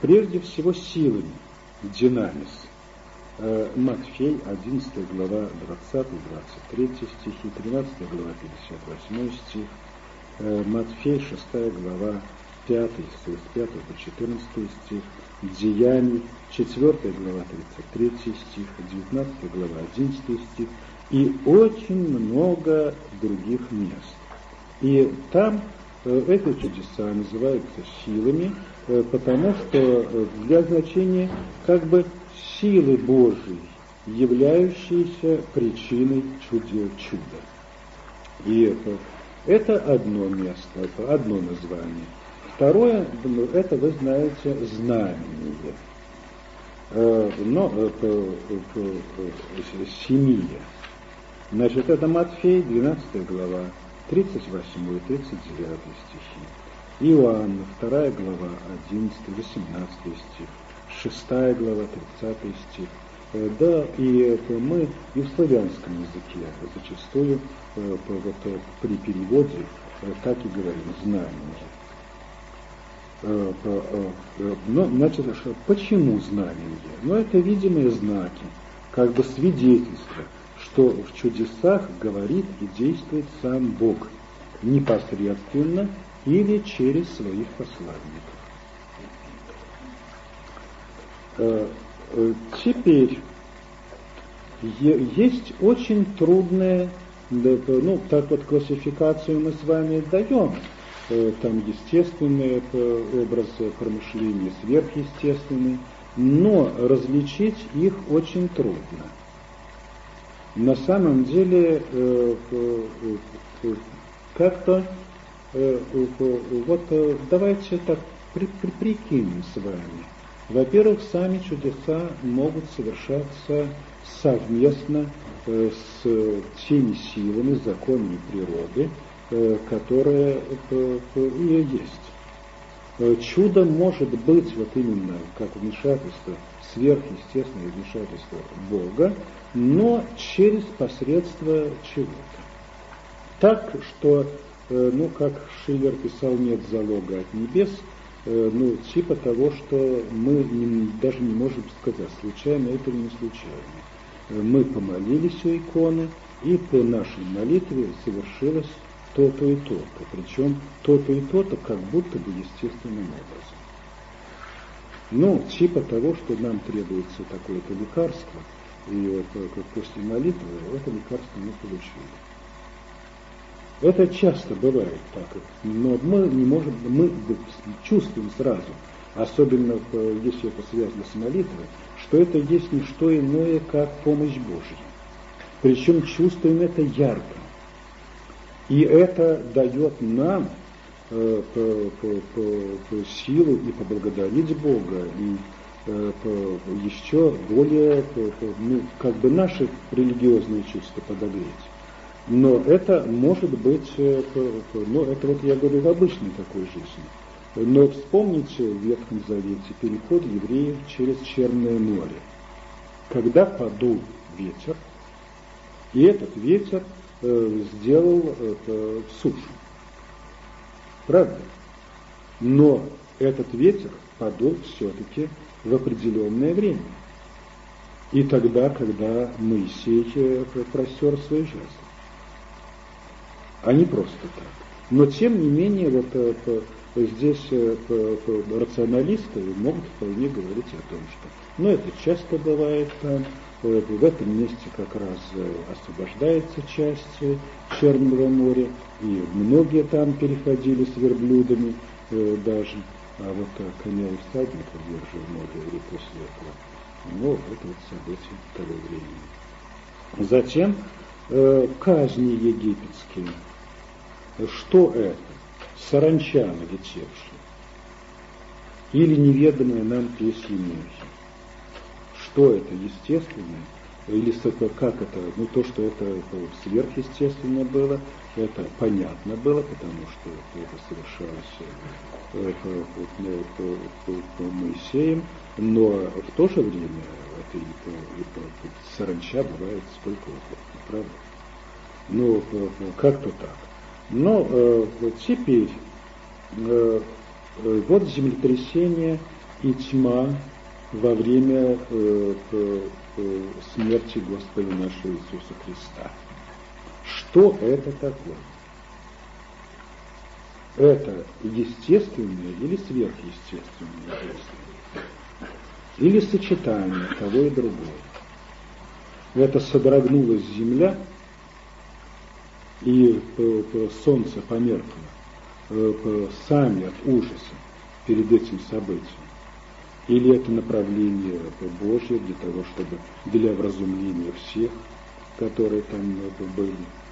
A: Прежде всего силами, динамис. Э, Матфей, 11 глава, 20-23 стихи, 13 глава, 58 стих, Матфей, 6 глава, 5, с 5 по 14 стих, Деяний, 4 глава, 33 стих, 19 глава, 11 стих, и очень много других мест. И там э, эти чудеса называются силами, потому что для значения как бы силы Божьей, являющиеся причиной чуда. И это, это одно место, это одно название. Второе, ну, это вы знаете, знамение. Э, но это, это, семия. Значит, это Матфей, 12 глава, 38 и 39 стихи. Иоанна, 2 глава, 11, 18 стих. 6 глава, 30 стих. Э, да, и мы и в славянском языке зачастую э, вот, э, при переводе так и говорим знамение. Но, значит, почему знамение? Ну, это видимые знаки, как бы свидетельство, что в чудесах говорит и действует сам Бог непосредственно или через своих посланников. Э, э, теперь есть очень трудная, ну, так вот классификацию мы с вами даем, э, там естественные образы промышления, сверхъестественные, но различить их очень трудно. На самом деле как-то вот давайте так прикинем с вами. Во-первых, сами чудеса могут совершаться совместно э, с теми силами, законами природы, э, которые э, и есть. Чудо может быть вот именно как вмешательство, сверхъестественное вмешательство Бога, но через посредство чего-то. Так, что, ну, как Шиллер писал, нет залога от небес – Э, ну, типа того, что мы не, даже не можем сказать, случайно это или не случайно. Э, мы помолились у иконы, и по нашей молитве совершилось то-то и то-то. Причем то-то и то-то как будто бы естественным образом. Ну, типа того, что нам требуется такое-то лекарство, и вот, после молитвы это лекарство мы получили. Это часто бывает так, но мы не можем, мы чувствуем сразу, особенно если это связано с молитвой, что это есть не что иное, как помощь Божья. Причем чувствуем это ярко. И это дает нам э, по, по, по, силу и поблагодарить Бога, и э, по, еще более, ну, как бы наши религиозные чувства подогреть. Но это может быть, э, ну это вот я говорю в обычной такой жизни. Но вспомните в Ветхом Завете переход евреев через Черное море. Когда подул ветер, и этот ветер э, сделал это сушу. Правда? Но этот ветер подул все-таки в определенное время. И тогда, когда Моисей э, простер свой жест а не просто так. Но тем не менее, вот э, здесь э, рационалисты могут вполне говорить о том, что ну это часто бывает там, в этом месте как раз освобождается часть Черного моря, и многие там переходили с верблюдами даже, а вот коня и всадника держали море или после этого. Но это вот событие того времени. Затем э, казни египетские что это? Саранча налетевшая. Или неведомая нам песня. Что это? Естественное? Или как это? Ну, то, что это сверхъестественно было, это понятно было, потому что это совершалось это, это, это, Моисеем, но в то же время это, это, это, саранча бывает сколько угодно, правда? Ну, как-то так. Но э, теперь э, э, вот землетрясение и тьма во время э, э, смерти Господа нашего Иисуса Христа. Что это такое? Это естественное или сверхъестественное действие? Или сочетание того и другого? Это содрогнулась земля, и солнце померкло сами от ужаса перед этим событием. Или это направление Божье для того, чтобы для вразумления всех, которые там были.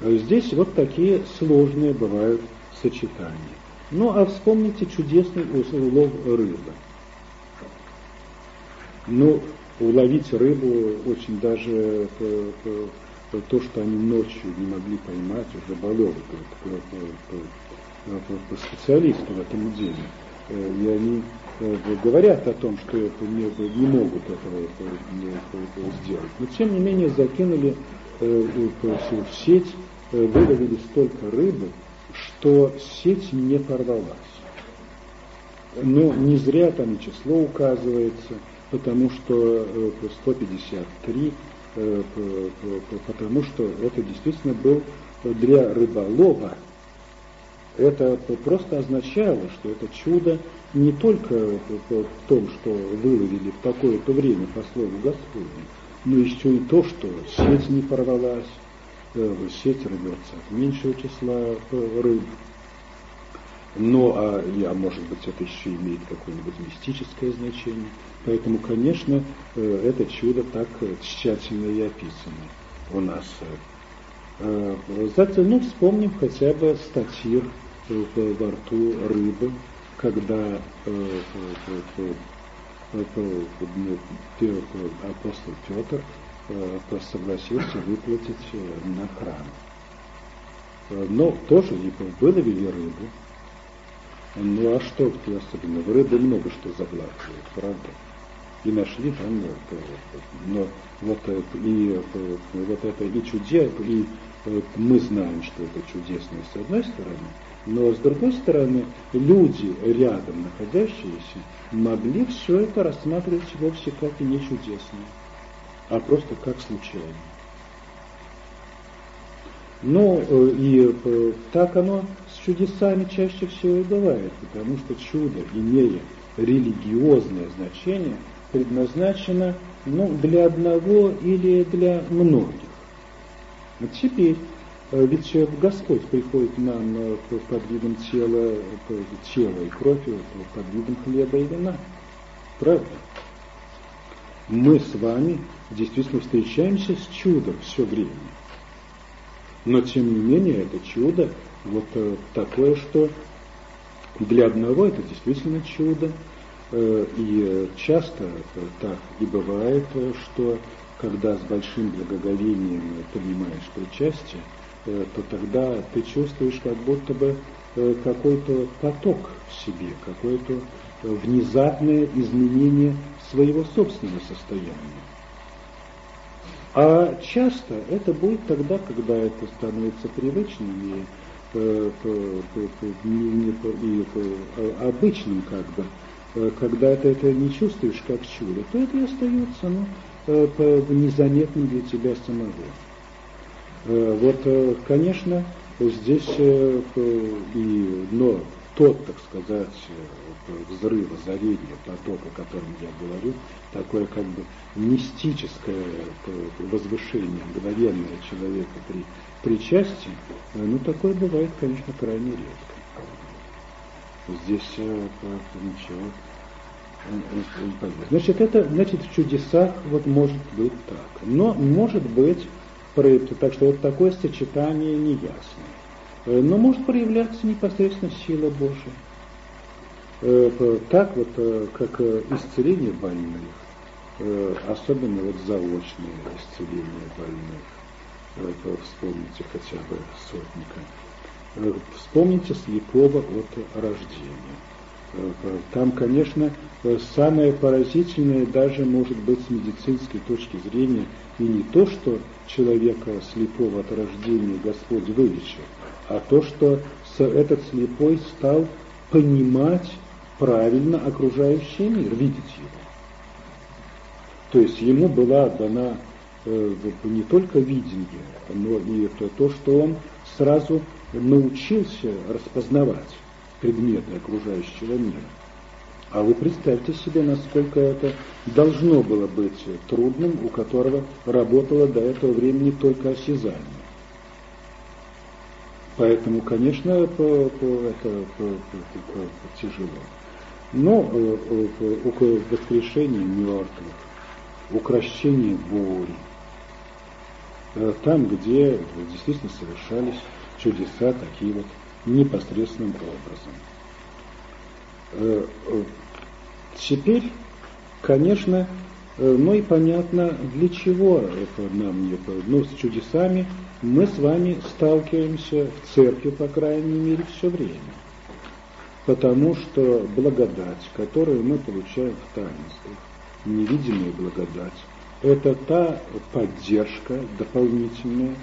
A: А здесь вот такие сложные бывают сочетания. Ну, а вспомните чудесный улов рыбы. Ну, уловить рыбу очень даже э, э, то, что они ночью не могли поймать, уже баллоны, специалисты в этом деле. Э, и они говорят о том, что не, не могут этого сделать. Но тем не менее закинули в сеть, выловили столько рыбы, что сеть не порвалась. Но не зря там число указывается, потому что 153, э, потому что это действительно был для рыболова, это просто означало, что это чудо не только в том, что выловили в такое-то время по слову Господню, но еще и то, что сеть не порвалась, э, сеть рвется от меньшего числа э, рыб. Но, а, а может быть, это еще имеет какое-нибудь мистическое значение. Поэтому, конечно, э, это чудо так тщательно и описано у нас. Затем, ну, вспомним хотя бы статир во рту рыбы, когда апостол Петр согласился выплатить на храм. Но тоже выловили рыбу. Ну а что особенно? В рыбе много что заглатывает, правда? И нашли там, но вот и вот это и чудес, и мы знаем, что это чудесное с одной стороны, но с другой стороны, люди рядом находящиеся могли все это рассматривать вовсе как и не чудесное, а просто как случайно. Ну, и э, так оно с чудесами чаще всего и бывает, потому что чудо, имея религиозное значение, предназначено ну, для одного или для многих. Вот теперь ведь Господь приходит нам э, под видом тела, тела и крови, под видом хлеба и вина. Правда? Мы с вами действительно встречаемся с чудом все время. Но тем не менее это чудо вот э, такое, что для одного это действительно чудо. И часто так и бывает, что когда с большим благоговением принимаешь причастие, Э, то тогда ты чувствуешь как будто бы э, какой-то поток в себе, какое-то э, внезапное изменение своего собственного состояния. А часто это будет тогда, когда это становится привычным и, и, и обычным как бы, когда ты это не чувствуешь как чудо, то это и остается ну, незаметным для тебя самого. Э, вот, э, конечно, здесь э, и, но тот, так сказать, взрыв, озарение, поток, о котором я говорю, такое как бы мистическое возвышение, мгновенное человека при причастии, ну, такое бывает, конечно, крайне редко. Здесь ничего Значит, это, значит, в чудесах вот может быть так. Но может быть так что вот такое сочетание неясно. Э, но может проявляться непосредственно сила Божия. Э, так вот, э, как исцеление больных, особенно вот заочное исцеление больных. Вспомните хотя бы сотника. Вспомните слепого от рождения. Там, конечно, самое поразительное даже может быть с медицинской точки зрения и не то, что человека слепого от рождения Господь вылечил, а то, что этот слепой стал понимать правильно окружающий мир, видеть его. То есть ему была дана э, не только видение, но и то, то, что он сразу научился распознавать предметы окружающего мира. А вы представьте себе, насколько это должно было быть трудным, у которого работало до этого времени только осязание. Поэтому, конечно, это, это тяжело. Но э, э, воскрешение мертвых, укращение бури, э, там, где действительно совершались чудеса такие вот непосредственным образом. Теперь, конечно, ну и понятно, для чего это нам не ну, с чудесами мы с вами сталкиваемся в церкви, по крайней мере, все время. Потому что благодать, которую мы получаем в таинствах, невидимая благодать, это та поддержка дополнительная,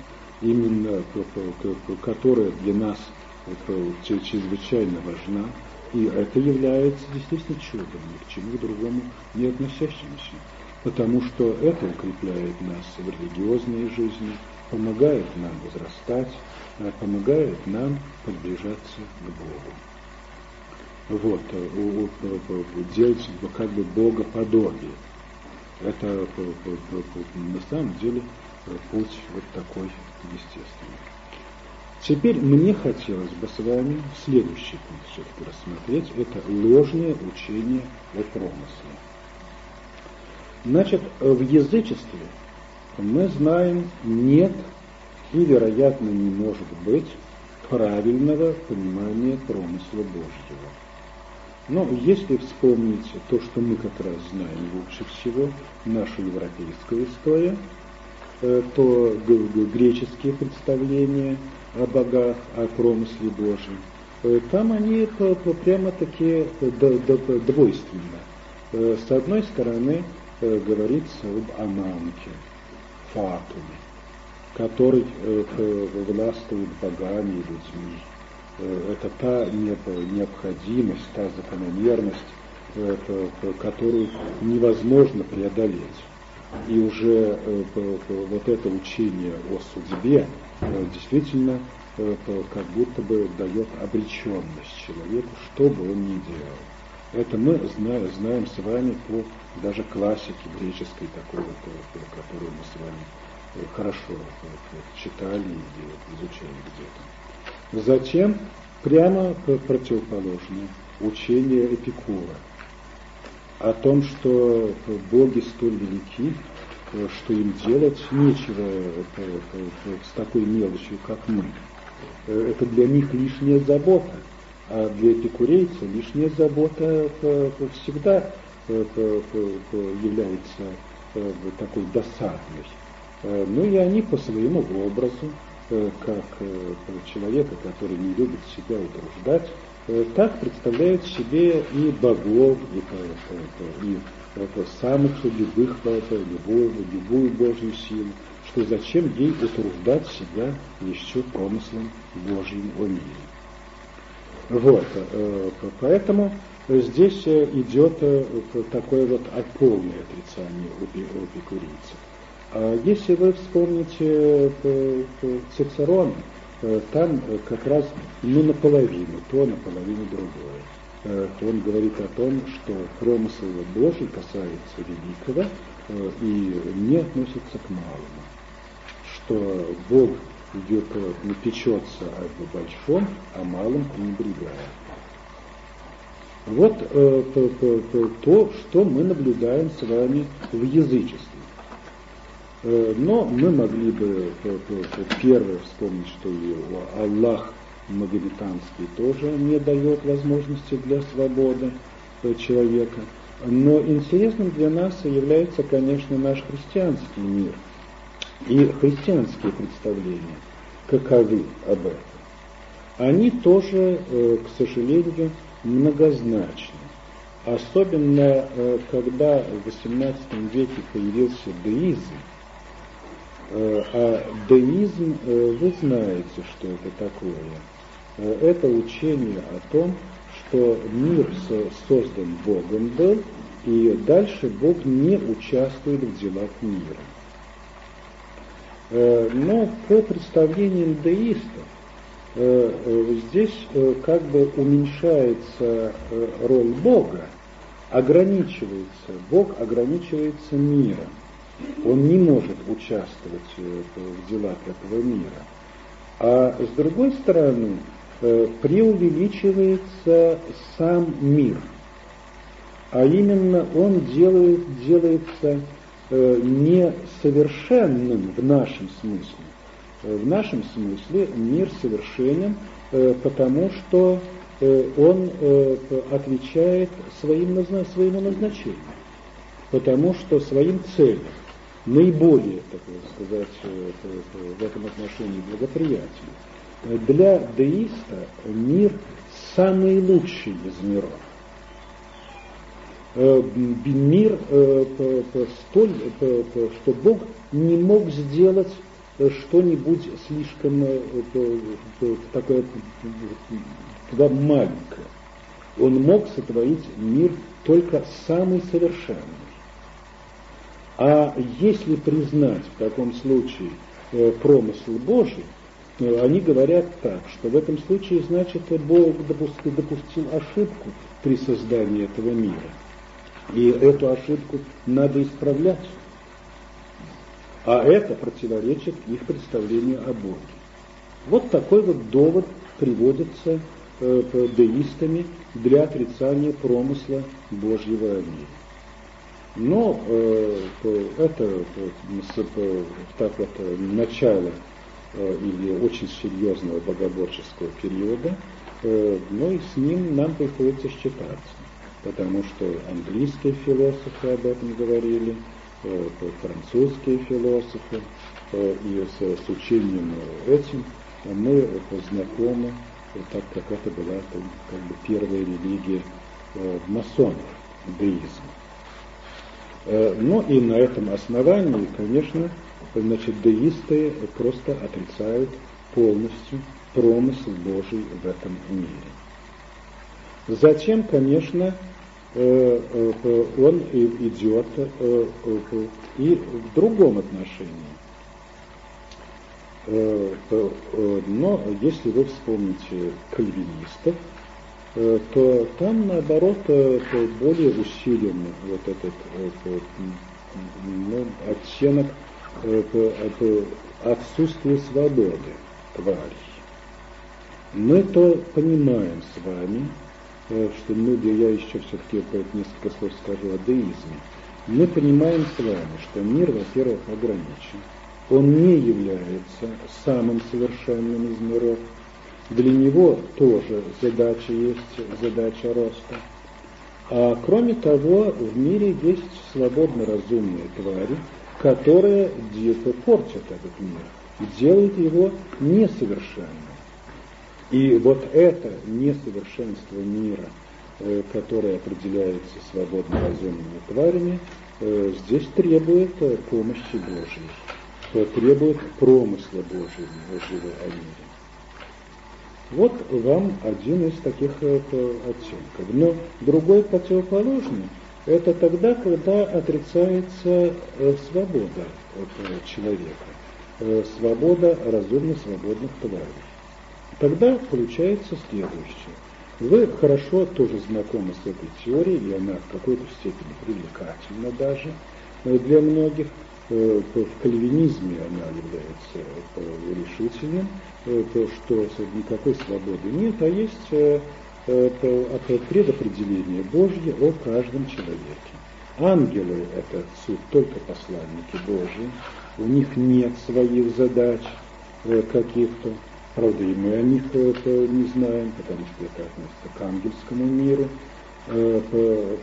A: именно которая для нас чрезвычайно важна, и это является действительно чудом, ни к чему другому не относящимся, потому что это укрепляет нас в религиозной жизни, помогает нам возрастать, э, помогает нам приближаться к Богу. Вот, э, делать как бы Богоподобие. Это на самом деле путь вот такой естественный. Теперь мне хотелось бы с вами следующий пункт все-таки рассмотреть. Это ложное учение о промысле. Значит, в язычестве мы знаем, нет и, вероятно, не может быть правильного понимания промысла Божьего. Но если вспомнить то, что мы как раз знаем лучше всего, нашу европейскую историю, э, то греческие представления о богах, о промысле Божьем, э, там они прямо-таки двойственны. Э, с одной стороны, говорится об Аманке, фатуме, который властвует богами и людьми это та необходимость, та закономерность, которую невозможно преодолеть. И уже э, вот это учение о судьбе э, действительно э, как будто бы дает обреченность человеку, что бы он ни делал. Это мы знаем, знаем с вами по даже классике греческой такой, которую мы с вами хорошо читали и изучали где-то. Затем прямо противоположное учение Эпикура о том, что боги столь велики, что им делать нечего с такой мелочью, как мы. Это для них лишняя забота, а для эпикурейца лишняя забота всегда является такой досадной. Ну и они по своему образу Э, как э, человека, который не любит себя утруждать, э, так представляет себе и богов, и, и, и самых любых, любую, любую Божью силу, что зачем ей утруждать себя еще промыслом Божьим о мире. Вот, поэтому здесь идет такое вот полное отрицание у эпикурийцев. А если вы вспомните э, э, Цицерон, э, там как раз не наполовину то, наполовину другое. Он говорит о том, что промысл Божий касается великого и не относится к малому. Что Бог идет, печется о большом, а малом пренебрегает. Вот то, что мы наблюдаем с вами в язычестве. Э, но мы могли бы э, первое вспомнить, что Аллах магометанский тоже не дает возможности для свободы э, человека. Но интересным для нас является, конечно, наш христианский мир и христианские представления. Каковы об этом? Они тоже, к сожалению, многозначны. Особенно, когда в XVIII веке появился деизм, Э, а деизм, э, вы знаете, что это такое. Э, это учение о том, что мир создан Богом был, и дальше Бог не участвует в делах мира. Э, но по представлениям деистов э, здесь как бы уменьшается роль Бога, ограничивается, Бог ограничивается миром. Он не может участвовать в делах этого мира. А с другой стороны, преувеличивается сам мир. А именно он делает, делается э, несовершенным в нашем смысле. Э, в нашем смысле мир совершенен, потому что он отвечает своим, своему назначению, потому что своим целям, наиболее, так сказать, в этом отношении благоприятен для деиста мир самый лучший из миров. Э, мир э, столь, что Бог не мог сделать что-нибудь слишком такое маленькое. Он мог сотворить мир только самый совершенный. А если признать в таком случае э, промысл Божий, Э, они говорят так, что в этом случае, значит, Бог допустил, допустил ошибку при создании этого мира. И эту ошибку надо исправлять. А это противоречит их представлению о Боге. Вот такой вот довод приводится э, деистами для отрицания промысла Божьего о мире. Но э, это так вот начало Э, или очень серьезного богоборческого периода, э, но и с ним нам приходится считаться, потому что английские философы об этом говорили, э, французские философы, и с, с учением этим мы знакомы, так как это была как бы первая религия масонов, деизм. Но и на этом основании, конечно, значит, деисты просто отрицают полностью промысл Божий в этом мире. Затем, конечно, э, э, он идет э, и в другом отношении. Но если вы вспомните кальвинистов, то там, наоборот, более усилен вот этот ну, оттенок это, это отсутствие свободы тварей. Мы то понимаем с вами, э, что мы, я еще все-таки несколько слов скажу о деизме, мы понимаем с вами, что мир, во-первых, ограничен. Он не является самым совершенным из миров. Для него тоже задача есть, задача роста. А кроме того, в мире есть свободно разумные твари, которые портят этот мир и делают его несовершенным. И вот это несовершенство мира, э, которое определяется свободно разумными тварями, э, здесь требует э, помощи Божьей, требует промысла Божьего о мире. Вот вам один из таких оттенков. Но другой противоположный – это тогда, когда отрицается э, свобода человека, э, свобода разумно свободных тварей. Тогда получается следующее. Вы хорошо тоже знакомы с этой теорией, и она в какой-то степени привлекательна даже э, для многих. В кальвинизме она является решительным, то, что никакой свободы нет, а есть это предопределение Божье о каждом человеке. Ангелы – это суд только посланники Божьи, у них нет своих задач э, каких-то, правда и мы о них это не знаем, потому что это относится к ангельскому миру. Э,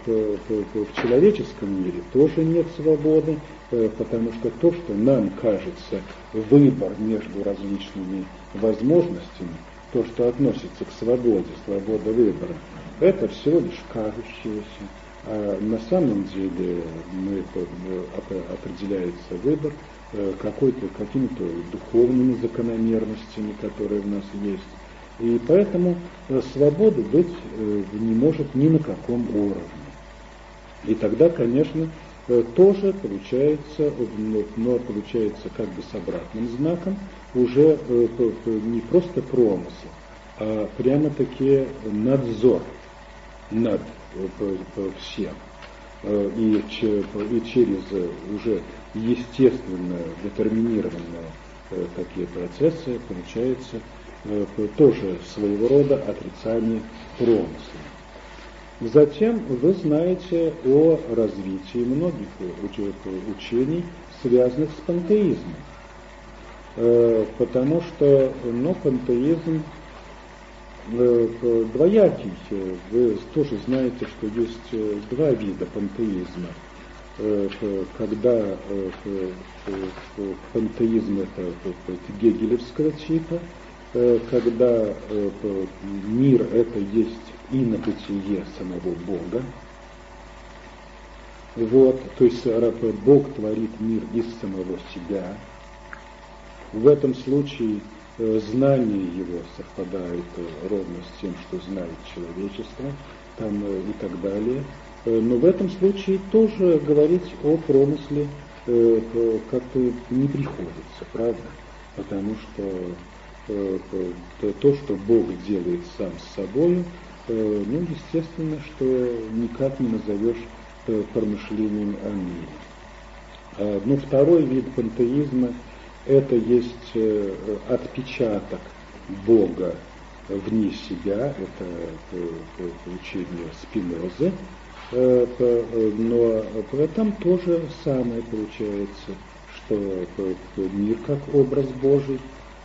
A: в человеческом мире тоже нет свободы, э, потому что то, что нам кажется выбор между различными возможностями, то, что относится к свободе, свобода выбора, это всего лишь кажущееся. А на самом деле мы, определяется выбор э, какой-то, какими-то духовными закономерностями, которые в нас есть. И поэтому свободы быть не может ни на каком уровне. И тогда, конечно, тоже получается, но получается как бы с обратным знаком, уже не просто промысел, а прямо-таки надзор над всем. И, и через уже естественно детерминированные такие процессы получается тоже своего рода отрицание промысла. Затем вы знаете о развитии многих учений, связанных с пантеизмом. Потому что ну, пантеизм двоякий. Вы тоже знаете, что есть два вида пантеизма. Когда пантеизм это гегелевского типа, когда мир это есть и на бытие самого Бога. Вот, то есть Бог творит мир из самого себя. В этом случае э, знание его совпадает э, ровно с тем, что знает человечество, там э, и так далее. Но в этом случае тоже говорить о промысле как-то не приходится, правда? Потому что то, что Бог делает сам с собой, ну, естественно, что никак не назовешь промышлением о мире. А, ну, второй вид пантеизма – это есть э, отпечаток Бога вне себя, это учение Спинозы, но там тоже самое получается, что мир как образ Божий,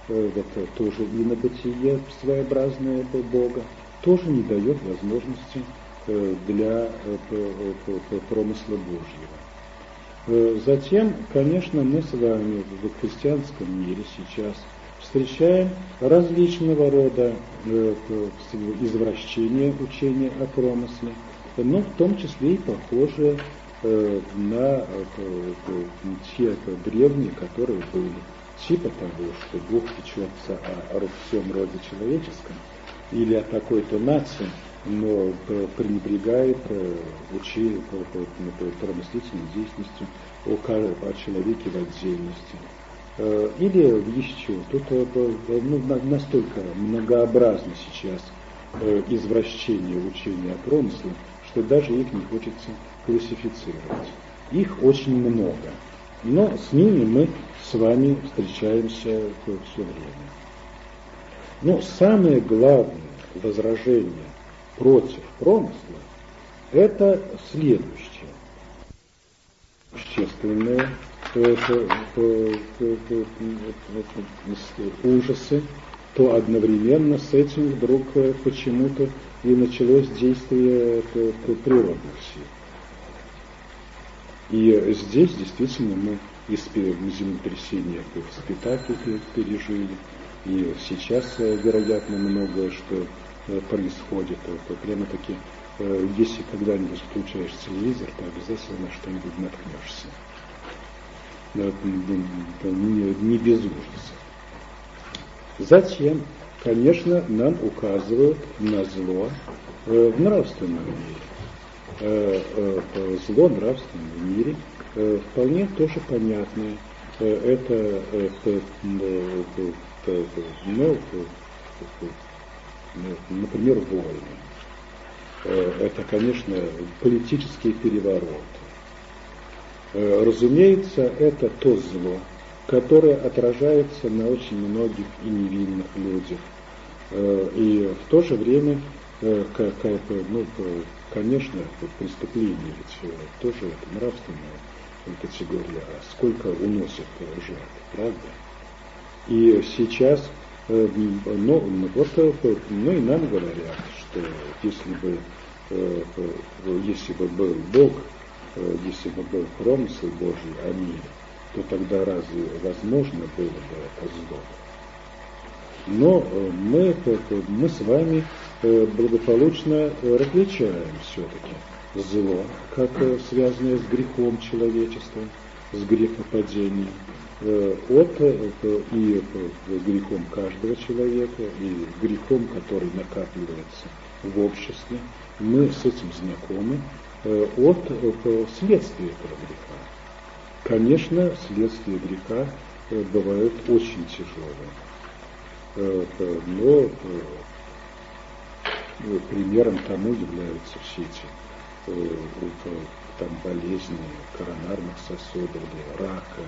A: это тоже инобытие своеобразное Бога, тоже не дает возможности э, для э, промысла Божьего. Э, затем, конечно, мы с вами в христианском мире сейчас встречаем различного рода извращения учения о промысле, но в том числе и похожие на те древние, которые были, типа того, что Бог печется о всем роде человеческом, или о такой-то нации, но пренебрегает учением промыслительной деятельностью о, о человеке в отдельности. Э, или еще, тут э, ну, настолько многообразно сейчас э, извращение учения о промысле, что даже их не хочется классифицировать. Их очень много, но с ними мы с вами встречаемся все время. Но самое главное возражение против промысла – это следующее. Общественные ужасы, то одновременно с этим вдруг почему-то и началось действие природных сил. И здесь действительно мы из землетрясения в Спитаке пережили, и сейчас, э, вероятно, многое, что э, происходит, то прямо-таки, э, если когда-нибудь включаешь телевизор, то обязательно на что-нибудь наткнешься. Не, не без ужаса. Затем, конечно, нам указывают на зло в нравственном мире. Зло в нравственном мире вполне тоже понятное. Это ну, например, войны. Э, это, конечно, политический переворот. Э, разумеется, это то зло, которое отражается на очень многих и невинных людях. Э, и в то же время, ну, конечно, преступление ведь тоже это нравственная категория, а сколько уносит жертв, правда? И сейчас, э, ну, вот, э, ну и нам говорят, что если бы, э, если бы был Бог, если бы был промысел Божий о мире, то тогда разве возможно было бы это зло? Но мы, мы с вами благополучно различаем все-таки зло, как связанное с грехом человечества, с грехопадением, от и грехом каждого человека, и грехом, который накапливается в обществе. Мы с этим знакомы от следствия этого греха. Конечно, следствия греха бывают очень тяжелые. Но примером тому являются все эти там, болезни коронарных сосудов, рака,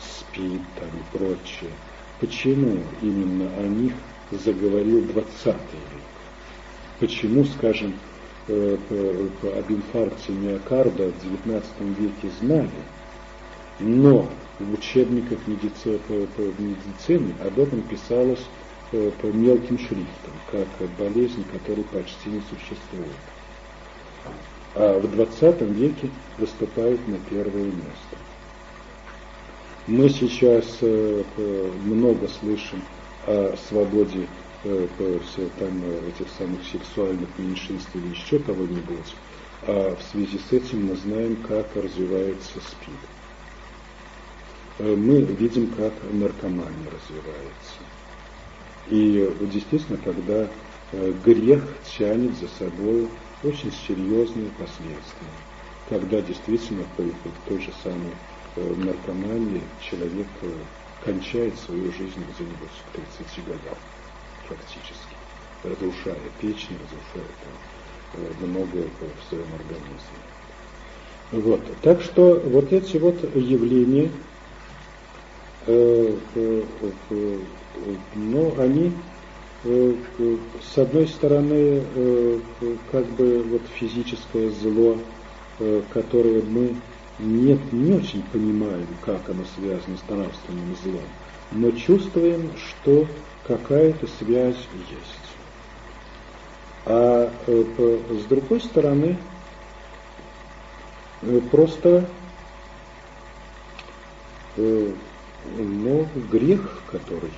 A: СПИД там, и прочее. Почему именно о них заговорил 20 век? Почему, скажем, э, об инфаркте миокарда в XIX веке знали, но в учебниках медицины, об этом писалось э, по мелким шрифтом, как болезнь, которой почти не существует. А в 20 веке выступает на первое место. Мы сейчас э, много слышим о свободе э, там, этих самых сексуальных меньшинств или еще кого-нибудь, а в связи с этим мы знаем, как развивается СПИД. Э, мы видим, как наркомания развивается. И действительно, когда грех тянет за собой очень серьезные последствия, когда действительно по той же самой Э, наркомании человек э, кончает свою жизнь где-нибудь к 30 годам фактически, разрушая печень, разрушая там, э, многое в своем организме. Вот. Так что вот эти вот явления, ну, они с одной стороны, как бы вот физическое зло, которое мы нет, не очень понимаем, как оно связано с нравственным злом, но чувствуем, что какая-то связь есть. А э, с другой стороны, э, просто э, но грех, который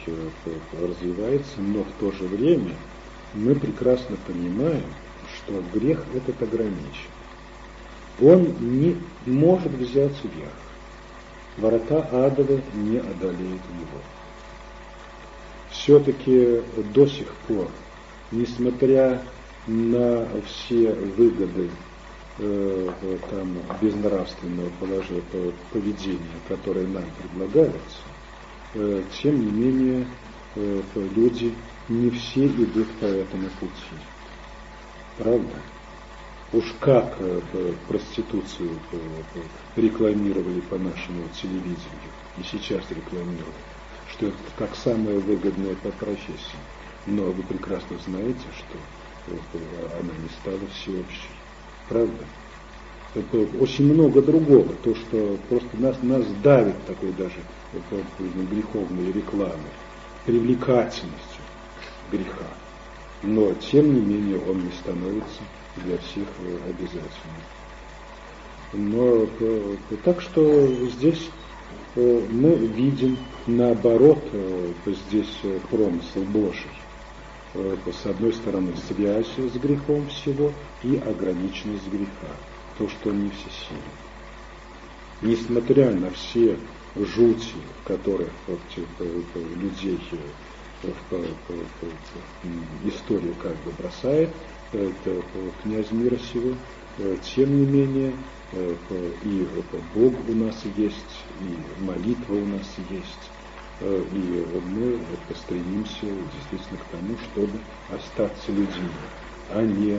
A: развивается, но в то же время мы прекрасно понимаем, что грех этот ограничен он не может взять верх. Ворота адова не одолеют его. Все-таки до сих пор, несмотря на все выгоды э, там, безнравственного положения, поведения, которое нам предлагается, э, тем не менее э, люди не все идут по этому пути. Правда? Уж как э, проституцию э, рекламировали по нашему телевидению, и сейчас рекламируют, что это как самое выгодное по профессии. Но вы прекрасно знаете, что э, она не стала всеобщей. Правда? Очень много другого, то, что просто нас, нас давит такой даже греховной рекламой, привлекательностью греха. Но, тем не менее, он не становится для всех обязательно. Но э, так что здесь э, мы видим наоборот э, здесь промысел Божий. С одной стороны связь с грехом всего и ограниченность греха, то, что он не всесилен. Несмотря на все жути, в которых вот, людей в, историю как бы бросает, князь мира сего, э, тем не менее э, и Бог у нас есть, и молитва у нас есть, э, и мы стремимся действительно к тому, чтобы остаться людьми, а не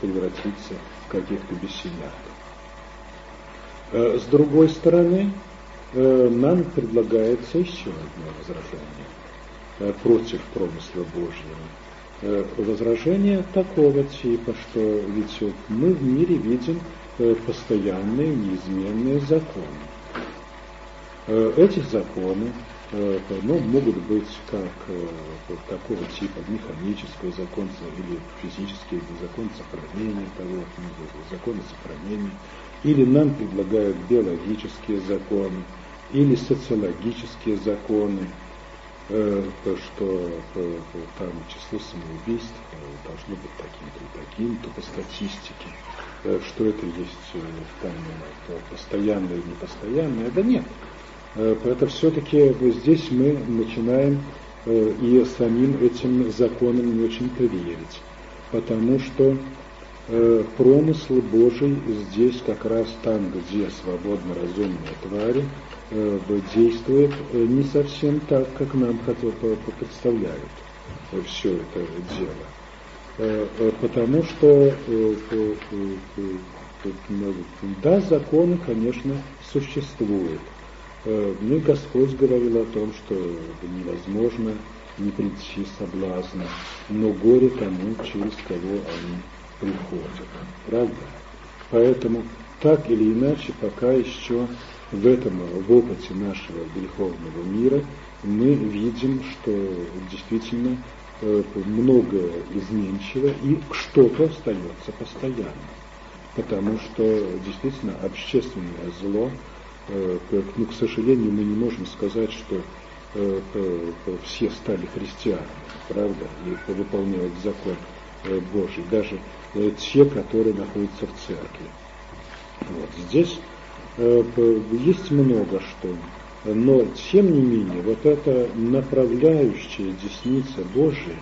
A: превратиться в каких-то бессилятов. С другой стороны, нам предлагается еще одно возражение против промысла Божьего. Э, возражение такого типа, что ведь мы в мире видим э, постоянные, неизменные законы. Э, эти законы ну, могут быть как такого типа механического закон или физический закон сохранения того, законы сохранения, или нам предлагают биологические законы, или социологические законы, то, что э, там число самоубийств э, должно быть таким-то и таким-то по статистике, что это есть там постоянное или непостоянное, да нет. Это все-таки здесь мы начинаем и самим этим законам не очень-то верить, потому что промысл Божий здесь как раз там, где свободно разумные твари, действует не совсем так, как нам представляют все это дело. Потому что да, законы, конечно, существуют. Ну, Господь говорил о том, что невозможно не прийти соблазна, но горе тому, через кого они приходят. Правда? Поэтому так или иначе, пока еще в этом, в опыте нашего греховного мира, мы видим, что действительно многое изменчиво и что-то остается постоянно потому что действительно общественное зло, э, ну, к сожалению, мы не можем сказать, что э, все стали христианами, правда, и выполняют закон э, Божий, даже те, которые находятся в церкви. Вот. Здесь есть много что, но тем не менее, вот эта направляющая десница Божия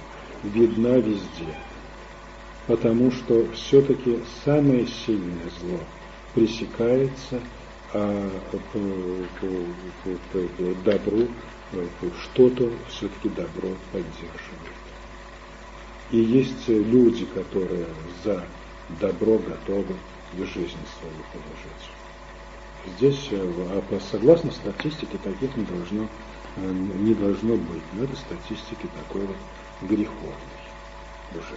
A: видна везде потому что все-таки самое сильное зло пресекается, а добру что-то все-таки добро поддерживает. И есть люди, которые за добро готовы жизнь свою положить. Здесь, э, а согласно статистике, таких не должно, э, не должно быть. Но это статистики такой вот греховной уже.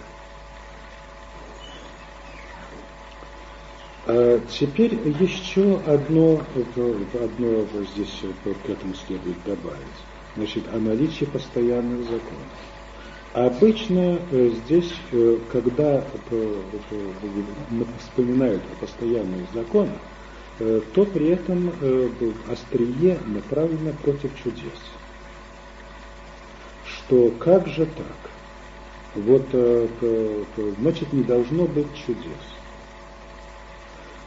A: А теперь еще одно, одно здесь к этому следует добавить. Значит, о наличии постоянных законов. Обычно э, здесь, э, когда вспоминают о постоянных законах, э, то при этом острие направлено против чудес. Что как же так? Вот, значит, не должно быть чудес.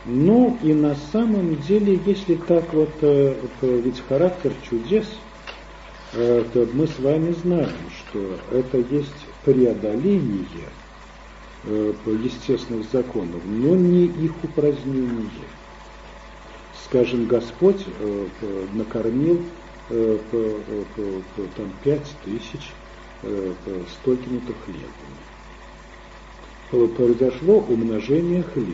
A: Ну и на самом деле, если так вот, э, ведь характер чудес, э, то мы с вами знаем, что это есть преодоление э, естественных законов, но не их упразднение. Скажем, Господь накормил там пять тысяч столькими-то хлебами. Произошло умножение хлеба.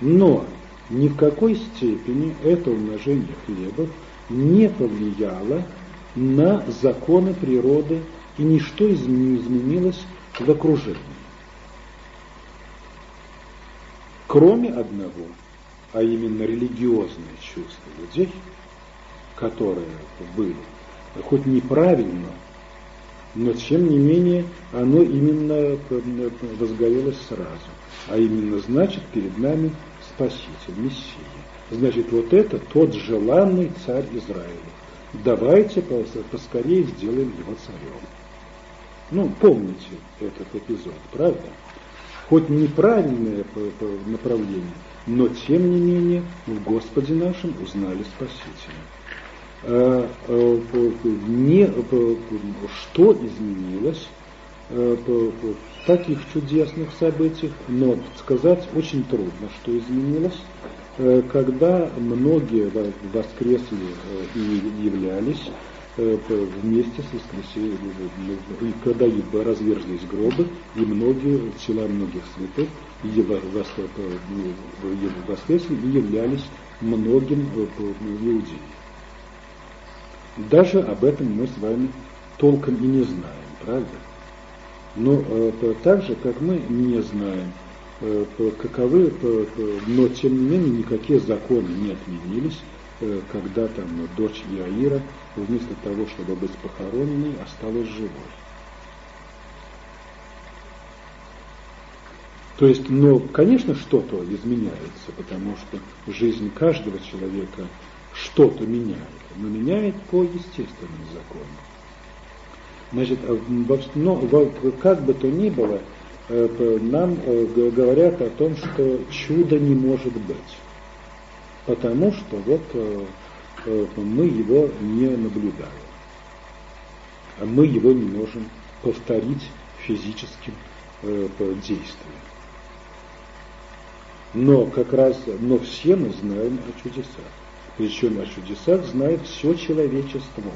A: Но ни в какой степени это умножение хлеба не повлияло на законы природы и ничто не изменилось в окружении. Кроме одного, а именно религиозные чувства людей, которые были, хоть неправильно, но тем не менее оно именно возгорелось сразу. А именно, значит, перед нами Спаситель, Мессия. Значит, вот это тот желанный царь Израиля. Давайте поскорее сделаем его царем. Ну, помните этот эпизод, правда? Хоть неправильное направление, но тем не менее в Господе нашем узнали Спасителя. А, а, не, что изменилось в таких чудесных событиях, но сказать очень трудно, что изменилось, э, когда многие воскресли э, и являлись э, вместе с воскресением, и когда разверзлись гробы, и многие, тела многих святых воскресли и являлись многим иудеям. Даже об этом мы с вами толком и не знаем, правда? Но э, так же, как мы не знаем, э, каковы, но тем не менее никакие законы не отменились, э, когда там дочь Иаира вместо того, чтобы быть похороненной, осталась живой. То есть, но, конечно, что-то изменяется, потому что жизнь каждого человека что-то меняет, но меняет по естественным законам. Значит, э, но как бы то ни было, э, нам э, говорят о том, что чудо не может быть. Потому что вот э, мы его не наблюдаем. А мы его не можем повторить физическим э, действием. Но как раз, но все мы знаем о чудесах. Причем о чудесах знает все человечество.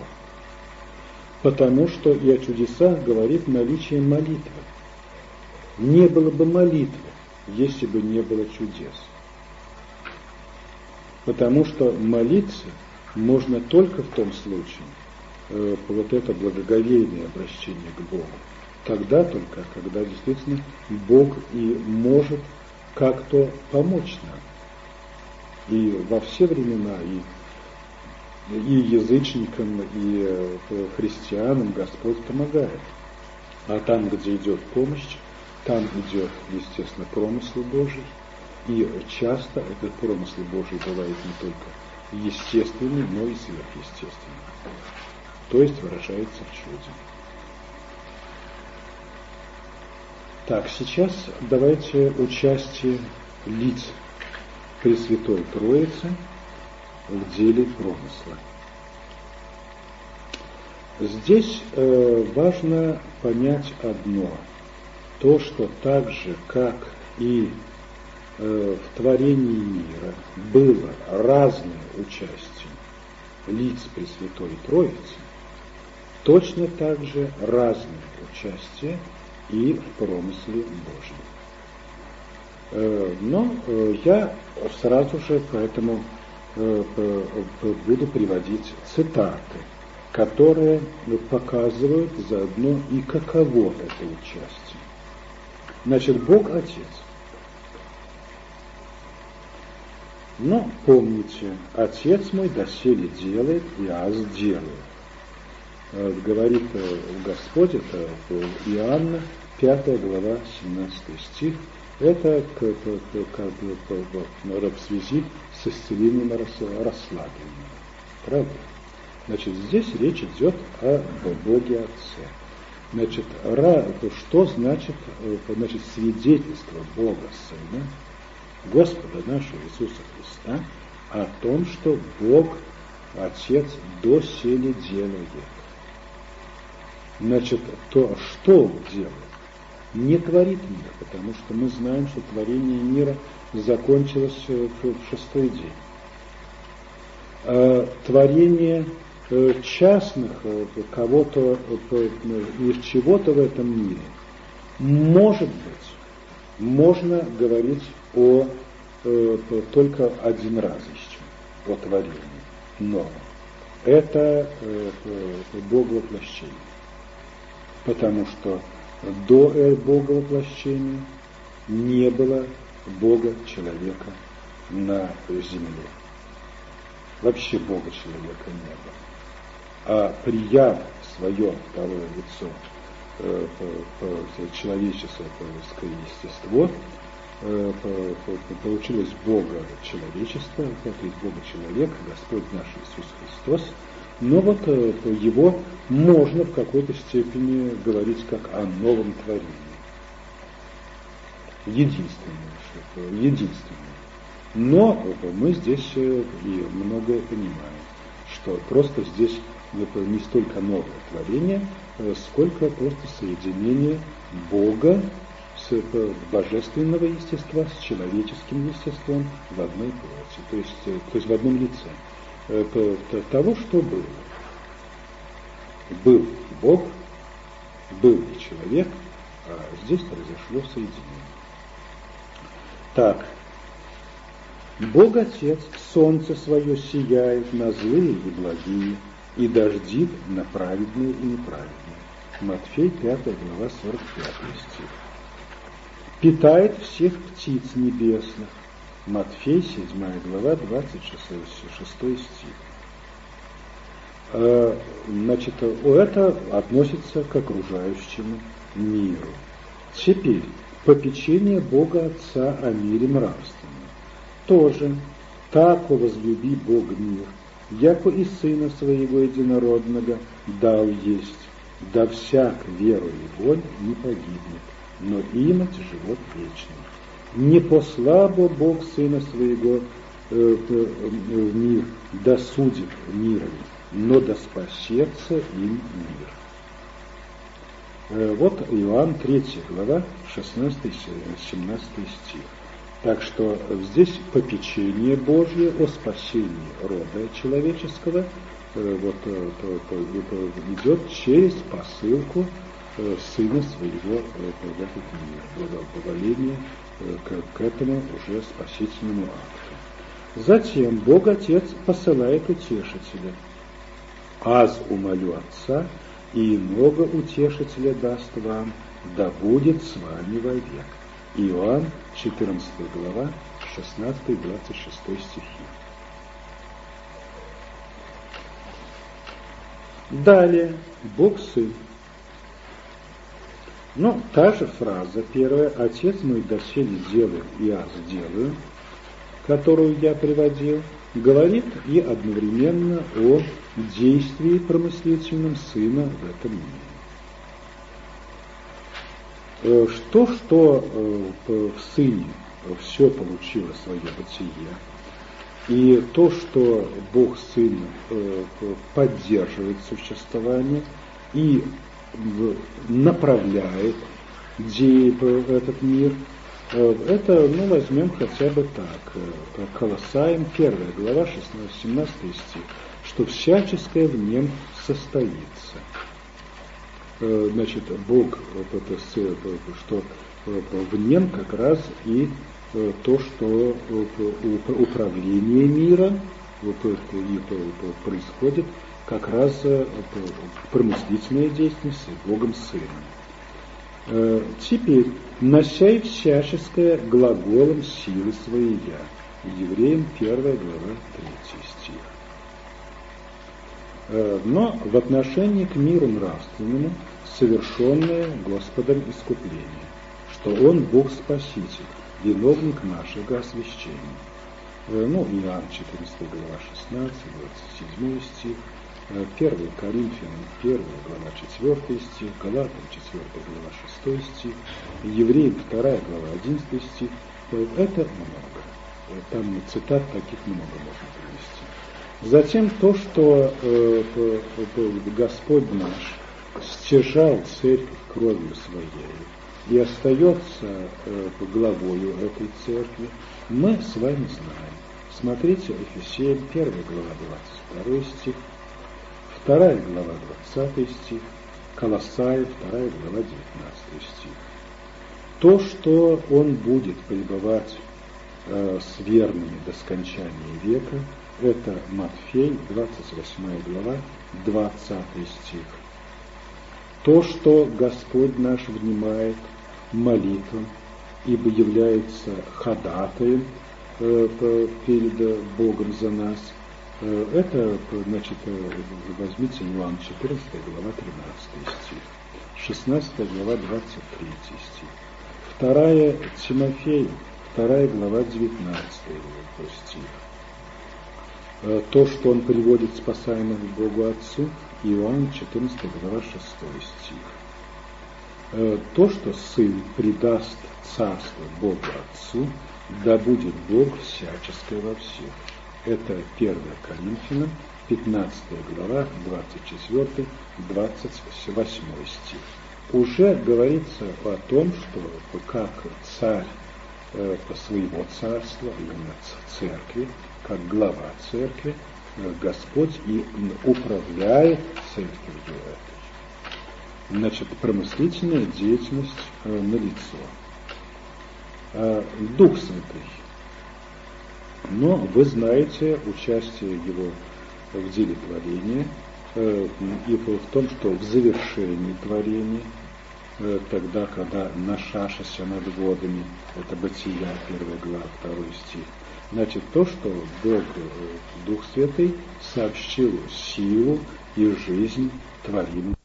A: Потому что и о чудесах говорит наличие молитвы. Не было бы молитвы, если бы не было чудес. Потому что молиться можно только в том случае, э, вот это благоговейное обращение к Богу, тогда только, когда действительно Бог и может как-то помочь нам. И во все времена, и, и язычникам, и э, христианам Господь помогает. А там, где идет помощь, там идет, естественно, промысл Божий, и часто этот промысл Божий бывает не только естественный, но и сверхъестественный. То есть выражается в чуде. Так, сейчас давайте участие лиц Пресвятой Троицы в деле промысла. Здесь э, важно понять одно – то, что так же, как и в творении мира было разное участие лиц Пресвятой Троицы, точно так же разное участие и в промысле Божьем. Э, но э, я сразу же поэтому э, буду приводить цитаты, которые показывают заодно и каково это участие. Значит, Бог Отец. Но помните, Отец мой доселе делает, и аз делаю. Э, говорит э, Господь, это Иоанна, 5 глава, 17 стих. Это как, как, в связи с исцелением расслабления. Правда? Значит, здесь речь идет о Боге Отце. Значит, что значит, э, значит свидетельство Бога Сына, Господа нашего Иисуса Христа, о том, что Бог, Отец, доселе делает. Значит, то, что Он делает? Не творит мир, потому что мы знаем, что творение мира закончилось э, в шестой день. А творение Э, частных, э, кого-то, э, из чего-то в этом мире, может быть, можно говорить о только один раз еще, о творении. Но это Боговоплощение. Потому что до Боговоплощения не было Бога человека на земле. Вообще Бога человека не было а прияв свое второе лицо э, человеческое естество, э, получилось Бога человечество, то есть Бога человек, Господь наш Иисус Христос, но вот э, его можно в какой-то степени говорить как о новом творении. Единственное, единственное. Но мы здесь и многое понимаем, что просто здесь не столько новое творение, э, сколько просто соединение Бога божественного естества с человеческим естеством в одной плоти, то есть, э, то есть в одном лице. Того, что было. Был Бог, был и человек, а здесь произошло соединение. Так, Бог Отец, солнце свое сияет на злые и благие, и дождит на праведные и неправедные. Матфей 5 глава 45 стих. Питает всех птиц небесных. Матфей 7 глава 26 стих. А, значит, это относится к окружающему миру. Теперь, попечение Бога Отца о мире нравственном. Тоже, так возлюби Бог мир, яко и Сына Своего Единородного дал есть, да всяк веру Его не погибнет, но имать живот вечный. Не послабо Бог Сына Своего в мир, да судит миром, но да спасется им мир. Вот Иоанн 3 глава, 16-17 стих. Так что здесь попечение Божье о спасении рода человеческого вот, идет через посылку сына своего в этот мир, благоволение к, к этому уже спасительному акту. Затем Бог Отец посылает утешителя. Аз умолю Отца, и много утешителя даст вам, да будет с вами вовек. Иоанн, 14 глава, 16-26 стихи. Далее, Бог Сын. Ну, та же фраза первая, «Отец мой доселе делает, я сделаю», которую я приводил, говорит и одновременно о действии промыслительном Сына в этом мире. Э, что, что э, в Сыне все получило свое бытие, и то, что Бог Сын э, поддерживает существование и направляет этот мир, это, ну, возьмем хотя бы так. Колоссаем, первая глава, 16-17 стих, что всяческое в нем состоится. Э, значит, Бог, что в нем как раз и э, то, что управление мира происходит как раз э, промыслительная деятельность с Богом Сыном. Теперь, носяй всяческое глаголом силы своей я. Евреям 1 глава 3 стих. Но в отношении к миру нравственному совершенное Господом искупление, что Он Бог Спаситель, виновник нашего освящения. Э, ну, Иоанн 14 глава 16, 27 стих, 1 э, Коринфянам 1 глава 4 стих, Галатам 4 глава 6 стих, Евреям 2 глава 11 стих. Э, это много. Там цитат таких много можно привести. Затем то, что Господь наш стяжал церковь кровью своей и остается э, главою этой церкви, мы с вами знаем. Смотрите Ефесеям 1 глава 22 стих, 2 глава 20 стих, Колоссаев 2 глава 19 стих. То, что он будет пребывать э, с верными до скончания века, это Матфей, 28 глава, 20 стих то, что Господь наш внимает молитвам, ибо является ходатаем э, перед Богом за нас, это, значит, э, возьмите Иоанн 14 глава 13 стих, 16 глава 23 стих, 2 Тимофею, 2 глава 19 стих. То, что он приводит спасаемых Богу Отцу, Иоанн 14 глава 6 стих. Э, то, что Сын предаст царство Богу Отцу, да будет Бог всяческое во всех. Это 1 Коринфянам, 15 глава, 24, 28 стих. Уже говорится о том, что как царь э, своего царства, именно церкви, как глава церкви, Господь и управляет церковью. Значит, промыслительная деятельность э, на лицо. Э, Дух Святый. Но вы знаете участие его в деле творения э, и в том, что в завершении творения, э, тогда, когда нашашася над водами, это Бытия, 1 глава, 2 стих, Значит, то, что Бог, Дух Святый, сообщил силу и жизнь творимым